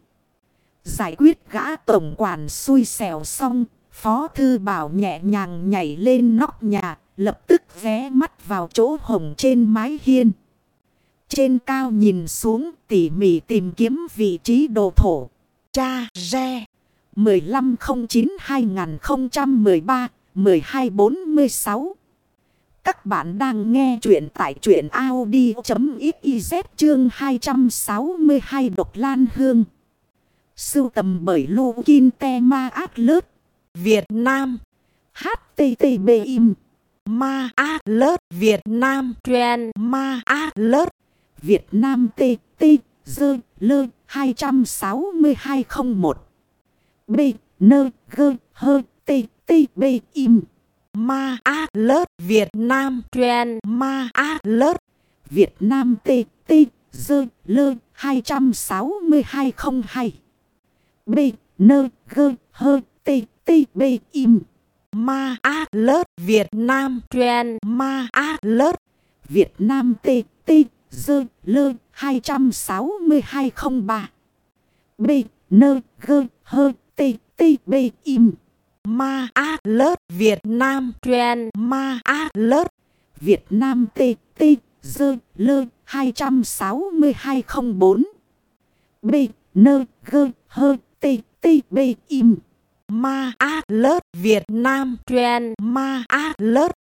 Giải quyết gã tổng quản xui xẻo xong, Phó Thư Bảo nhẹ nhàng nhảy lên nóc nhà, lập tức ghé mắt vào chỗ hồng trên mái hiên. Trên cao nhìn xuống tỉ mỉ tìm kiếm vị trí đồ thổ. Cha Re 1509-2013-1246 các bạn đang nghe chuyện tại chuyện Audi.xyz chương 262 Độc Lan Hương. Sưu tầm bởi Lô Kinh Te Ma Át Lớt. Việt Nam. HTTP im. Ma Át Lớt Việt Nam. Truyện Ma Át Lớt. Việt Nam T. T. Dơ. Lơ. 26201. B. Nơ. Gơ. Hơ. T. T. B. Im. Ma Át Lớt Việt Nam. Truyện Ma Át Lớt. Việt Nam T. T. Dơ. Lơ. 26202. B. Nơ. Gơ. Hơ. T. T. B. Im. Ma A Lớt Việt Nam Truyện Ma A Lớt Việt Nam T. T. Dơ. Lơ. 26203. B. Nơ. Gơ. Hơ. T. T. B. Im. Ma A Lớt Việt Nam Truyện Ma A Lớt Việt Nam T. T. Dơ. Lơ. 26204. B. Nơ. Gơ. Hơ. T. T. B. Im. Ma A Lớt Việt Nam Truyện Ma A Lớt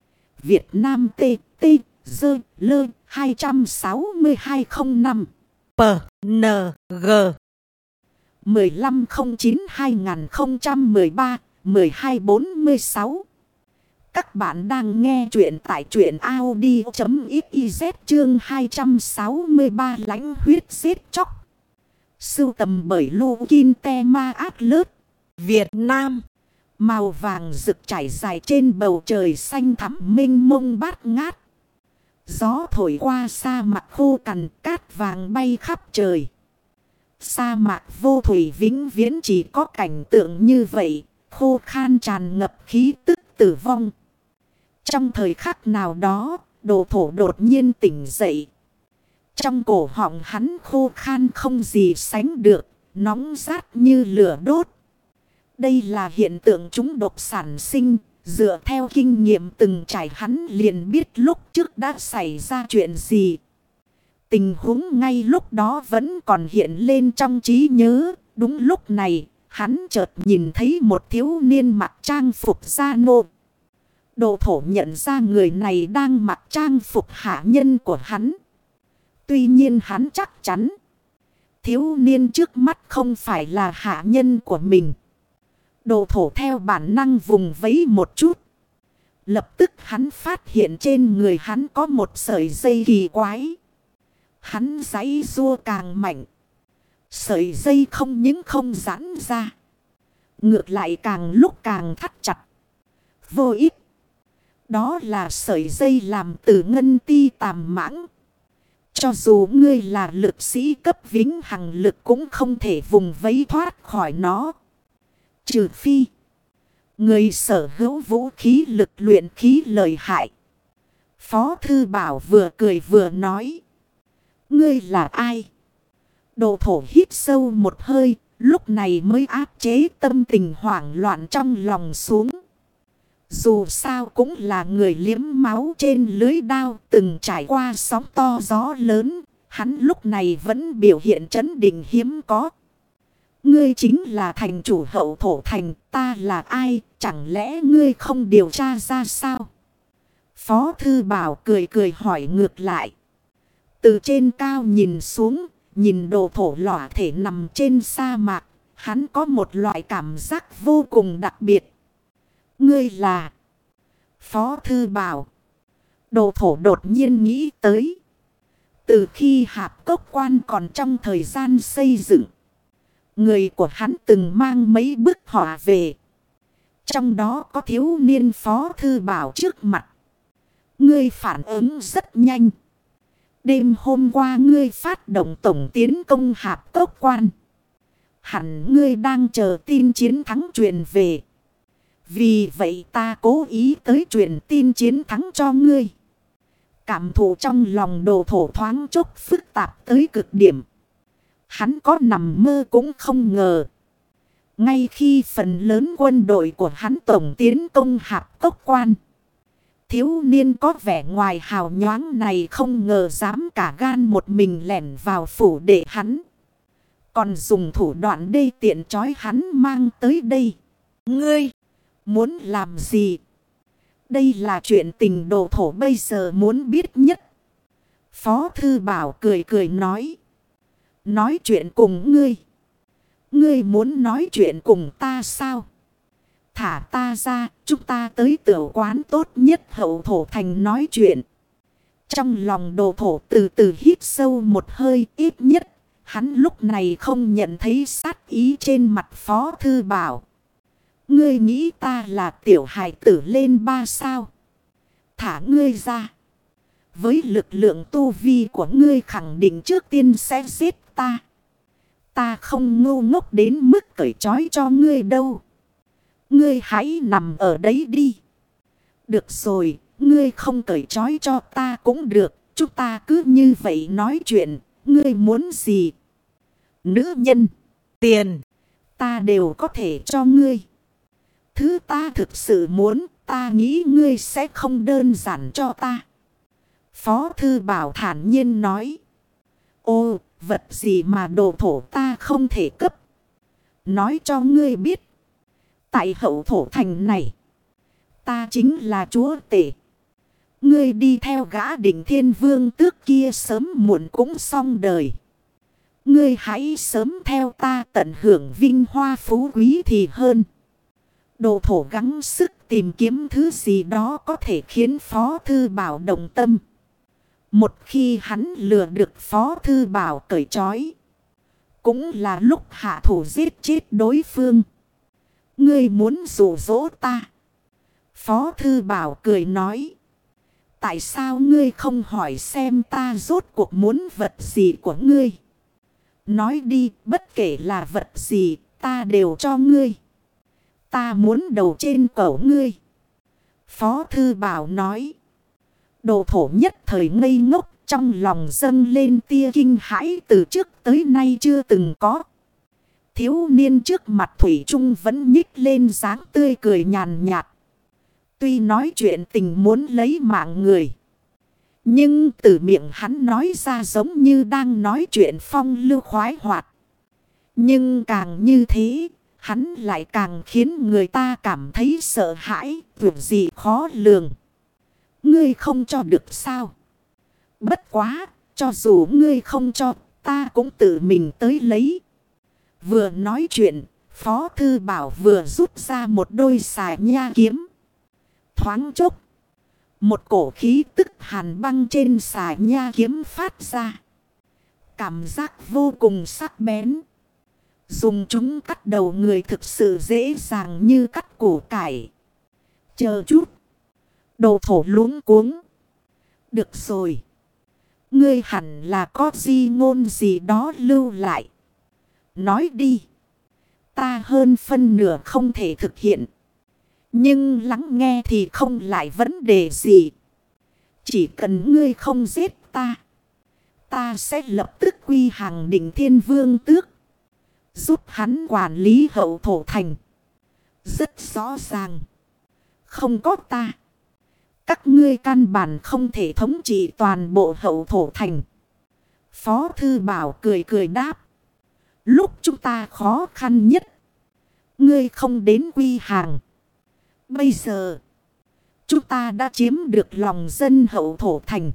Việt Nam T. T. Dơ. Lơ. 26205. P. N. G. 1509-2013-1246 Các bạn đang nghe chuyện tại chuyện Audi.xyz chương 263 lãnh huyết xếp chóc. Sưu tầm bởi Lô Kinh Te Ma Át Lớt. Việt Nam. Màu vàng rực trải dài trên bầu trời xanh thắm minh mông bát ngát. Gió thổi qua sa mạc khô cằn cát vàng bay khắp trời. Sa mạc vô thủy vĩnh viễn chỉ có cảnh tượng như vậy, khô khan tràn ngập khí tức tử vong. Trong thời khắc nào đó, đồ thổ đột nhiên tỉnh dậy. Trong cổ họng hắn khô khan không gì sánh được, nóng rát như lửa đốt. Đây là hiện tượng chúng độc sản sinh, dựa theo kinh nghiệm từng trải hắn liền biết lúc trước đã xảy ra chuyện gì. Tình huống ngay lúc đó vẫn còn hiện lên trong trí nhớ. Đúng lúc này, hắn chợt nhìn thấy một thiếu niên mặc trang phục gia nô. Đồ thổ nhận ra người này đang mặc trang phục hạ nhân của hắn. Tuy nhiên hắn chắc chắn. Thiếu niên trước mắt không phải là hạ nhân của mình. Đồ thổ theo bản năng vùng vấy một chút. Lập tức hắn phát hiện trên người hắn có một sợi dây kỳ quái. Hắn giấy rua càng mạnh. Sợi dây không những không giãn ra. Ngược lại càng lúc càng thắt chặt. Vô ích. Đó là sợi dây làm từ ngân ti tàm mãng. Cho dù ngươi là lực sĩ cấp vĩnh hằng lực cũng không thể vùng vấy thoát khỏi nó. Trừ phi. Người sở hữu vũ khí lực luyện khí lợi hại. Phó Thư Bảo vừa cười vừa nói. Ngươi là ai? Đồ thổ hít sâu một hơi, lúc này mới áp chế tâm tình hoảng loạn trong lòng xuống. Dù sao cũng là người liếm máu trên lưới đao từng trải qua sóng to gió lớn, hắn lúc này vẫn biểu hiện chấn định hiếm có. Ngươi chính là thành chủ hậu thổ thành, ta là ai, chẳng lẽ ngươi không điều tra ra sao? Phó Thư Bảo cười cười hỏi ngược lại. Từ trên cao nhìn xuống, nhìn đồ thổ lỏa thể nằm trên sa mạc, hắn có một loại cảm giác vô cùng đặc biệt. Ngươi là Phó Thư Bảo. Đồ thổ đột nhiên nghĩ tới. Từ khi hạp cốc quan còn trong thời gian xây dựng. Người của hắn từng mang mấy bức họa về. Trong đó có thiếu niên phó thư bảo trước mặt. Ngươi phản ứng rất nhanh. Đêm hôm qua ngươi phát động tổng tiến công hạp tốc quan. Hẳn ngươi đang chờ tin chiến thắng truyền về. Vì vậy ta cố ý tới truyền tin chiến thắng cho ngươi. Cảm thụ trong lòng đồ thổ thoáng chốc phức tạp tới cực điểm. Hắn có nằm mơ cũng không ngờ. Ngay khi phần lớn quân đội của hắn tổng tiến công hạp cốc quan. Thiếu niên có vẻ ngoài hào nhoáng này không ngờ dám cả gan một mình lẻn vào phủ để hắn. Còn dùng thủ đoạn đê tiện chói hắn mang tới đây. Ngươi, muốn làm gì? Đây là chuyện tình đồ thổ bây giờ muốn biết nhất. Phó Thư Bảo cười cười nói. Nói chuyện cùng ngươi. Ngươi muốn nói chuyện cùng ta sao? Thả ta ra, chúng ta tới tiểu quán tốt nhất hậu thổ thành nói chuyện. Trong lòng đồ thổ từ từ hít sâu một hơi ít nhất. Hắn lúc này không nhận thấy sát ý trên mặt phó thư bảo. Ngươi nghĩ ta là tiểu hài tử lên ba sao? Thả ngươi ra. Với lực lượng tu vi của ngươi khẳng định trước tiên sẽ giết ta. Ta không ngu ngốc đến mức cởi trói cho ngươi đâu. Ngươi hãy nằm ở đấy đi. Được rồi, ngươi không cởi trói cho ta cũng được. Chúng ta cứ như vậy nói chuyện. Ngươi muốn gì? Nữ nhân, tiền, ta đều có thể cho ngươi. Thứ ta thực sự muốn, ta nghĩ ngươi sẽ không đơn giản cho ta. Phó Thư Bảo thản nhiên nói. Ô, vật gì mà đồ thổ ta không thể cấp. Nói cho ngươi biết. Tại hậu thổ thành này. Ta chính là chúa tể. Ngươi đi theo gã đỉnh thiên vương tước kia sớm muộn cũng xong đời. Ngươi hãy sớm theo ta tận hưởng vinh hoa phú quý thì hơn. Đồ thổ gắng sức tìm kiếm thứ gì đó có thể khiến Phó Thư Bảo đồng tâm. Một khi hắn lừa được Phó Thư Bảo cởi trói. Cũng là lúc hạ thủ giết chết đối phương. Ngươi muốn rủ dỗ ta. Phó Thư Bảo cười nói. Tại sao ngươi không hỏi xem ta rốt cuộc muốn vật gì của ngươi? Nói đi, bất kể là vật gì, ta đều cho ngươi. Ta muốn đầu trên cổ ngươi. Phó Thư Bảo nói. Đồ thổ nhất thời ngây ngốc trong lòng dâng lên tia kinh hãi từ trước tới nay chưa từng có. Thiếu niên trước mặt Thủy Trung vẫn nhích lên dáng tươi cười nhàn nhạt. Tuy nói chuyện tình muốn lấy mạng người. Nhưng từ miệng hắn nói ra giống như đang nói chuyện phong lưu khoái hoạt. Nhưng càng như thế, hắn lại càng khiến người ta cảm thấy sợ hãi, việc gì khó lường. Ngươi không cho được sao? Bất quá, cho dù ngươi không cho, ta cũng tự mình tới lấy. Vừa nói chuyện, Phó Thư Bảo vừa rút ra một đôi xài nha kiếm. Thoáng chốc. Một cổ khí tức hàn băng trên xài nha kiếm phát ra. Cảm giác vô cùng sắc bén. Dùng chúng cắt đầu người thực sự dễ dàng như cắt củ cải. Chờ chút. Đồ thổ luống cuống. Được rồi. Ngươi hẳn là có di ngôn gì đó lưu lại. Nói đi. Ta hơn phân nửa không thể thực hiện. Nhưng lắng nghe thì không lại vấn đề gì. Chỉ cần ngươi không giết ta. Ta sẽ lập tức quy hàng đỉnh thiên vương tước. Giúp hắn quản lý hậu thổ thành. Rất rõ ràng. Không có ta. Các ngươi căn bản không thể thống trị toàn bộ hậu thổ thành. Phó thư bảo cười cười đáp. Lúc chúng ta khó khăn nhất. Ngươi không đến quy hàng. Bây giờ. Chúng ta đã chiếm được lòng dân hậu thổ thành.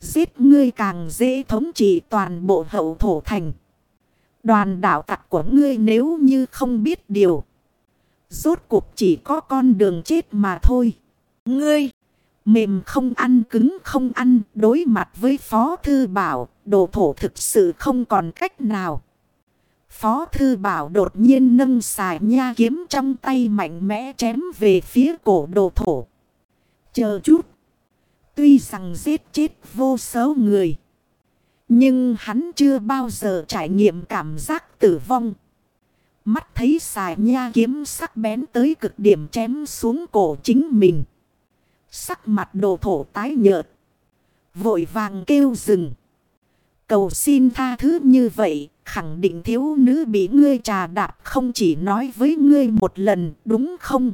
Giết ngươi càng dễ thống trị toàn bộ hậu thổ thành. Đoàn đạo tặc của ngươi nếu như không biết điều. Rốt cuộc chỉ có con đường chết mà thôi. Ngươi, mềm không ăn cứng không ăn đối mặt với Phó Thư Bảo, đồ thổ thực sự không còn cách nào. Phó thư bảo đột nhiên nâng xài nha kiếm trong tay mạnh mẽ chém về phía cổ đồ thổ. Chờ chút. Tuy rằng giết chết vô số người. Nhưng hắn chưa bao giờ trải nghiệm cảm giác tử vong. Mắt thấy xài nha kiếm sắc bén tới cực điểm chém xuống cổ chính mình. Sắc mặt đồ thổ tái nhợt. Vội vàng kêu dừng. Cầu xin tha thứ như vậy, khẳng định thiếu nữ bị ngươi trà đạp không chỉ nói với ngươi một lần, đúng không?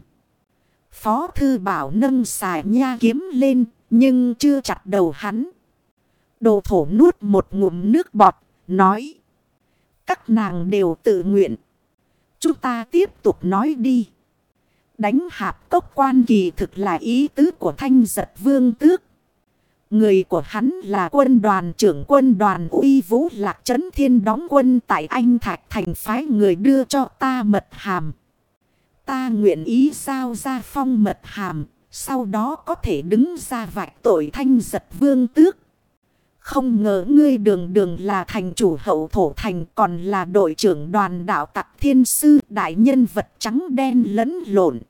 Phó thư bảo nâng xài nha kiếm lên, nhưng chưa chặt đầu hắn. Đồ thổ nuốt một ngụm nước bọt, nói. Các nàng đều tự nguyện. Chúng ta tiếp tục nói đi. Đánh hạp cốc quan kỳ thực là ý tứ của thanh giật vương tước. Người của hắn là quân đoàn trưởng quân đoàn uy vũ lạc trấn thiên đóng quân tại Anh Thạch thành phái người đưa cho ta mật hàm. Ta nguyện ý sao ra phong mật hàm, sau đó có thể đứng ra vạch tội thanh giật vương tước. Không ngờ ngươi đường đường là thành chủ hậu thổ thành còn là đội trưởng đoàn đạo tặc thiên sư đại nhân vật trắng đen lẫn lộn.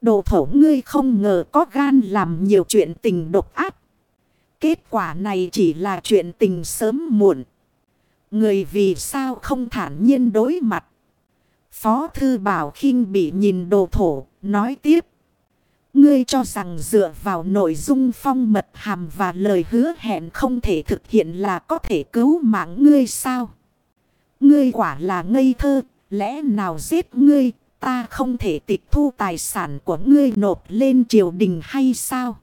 Đồ thổ ngươi không ngờ có gan làm nhiều chuyện tình độc ác. Kết quả này chỉ là chuyện tình sớm muộn. Người vì sao không thản nhiên đối mặt. Phó thư bảo khinh bị nhìn đồ thổ, nói tiếp. Ngươi cho rằng dựa vào nội dung phong mật hàm và lời hứa hẹn không thể thực hiện là có thể cứu mạng ngươi sao? Ngươi quả là ngây thơ, lẽ nào giết ngươi, ta không thể tịch thu tài sản của ngươi nộp lên triều đình hay sao?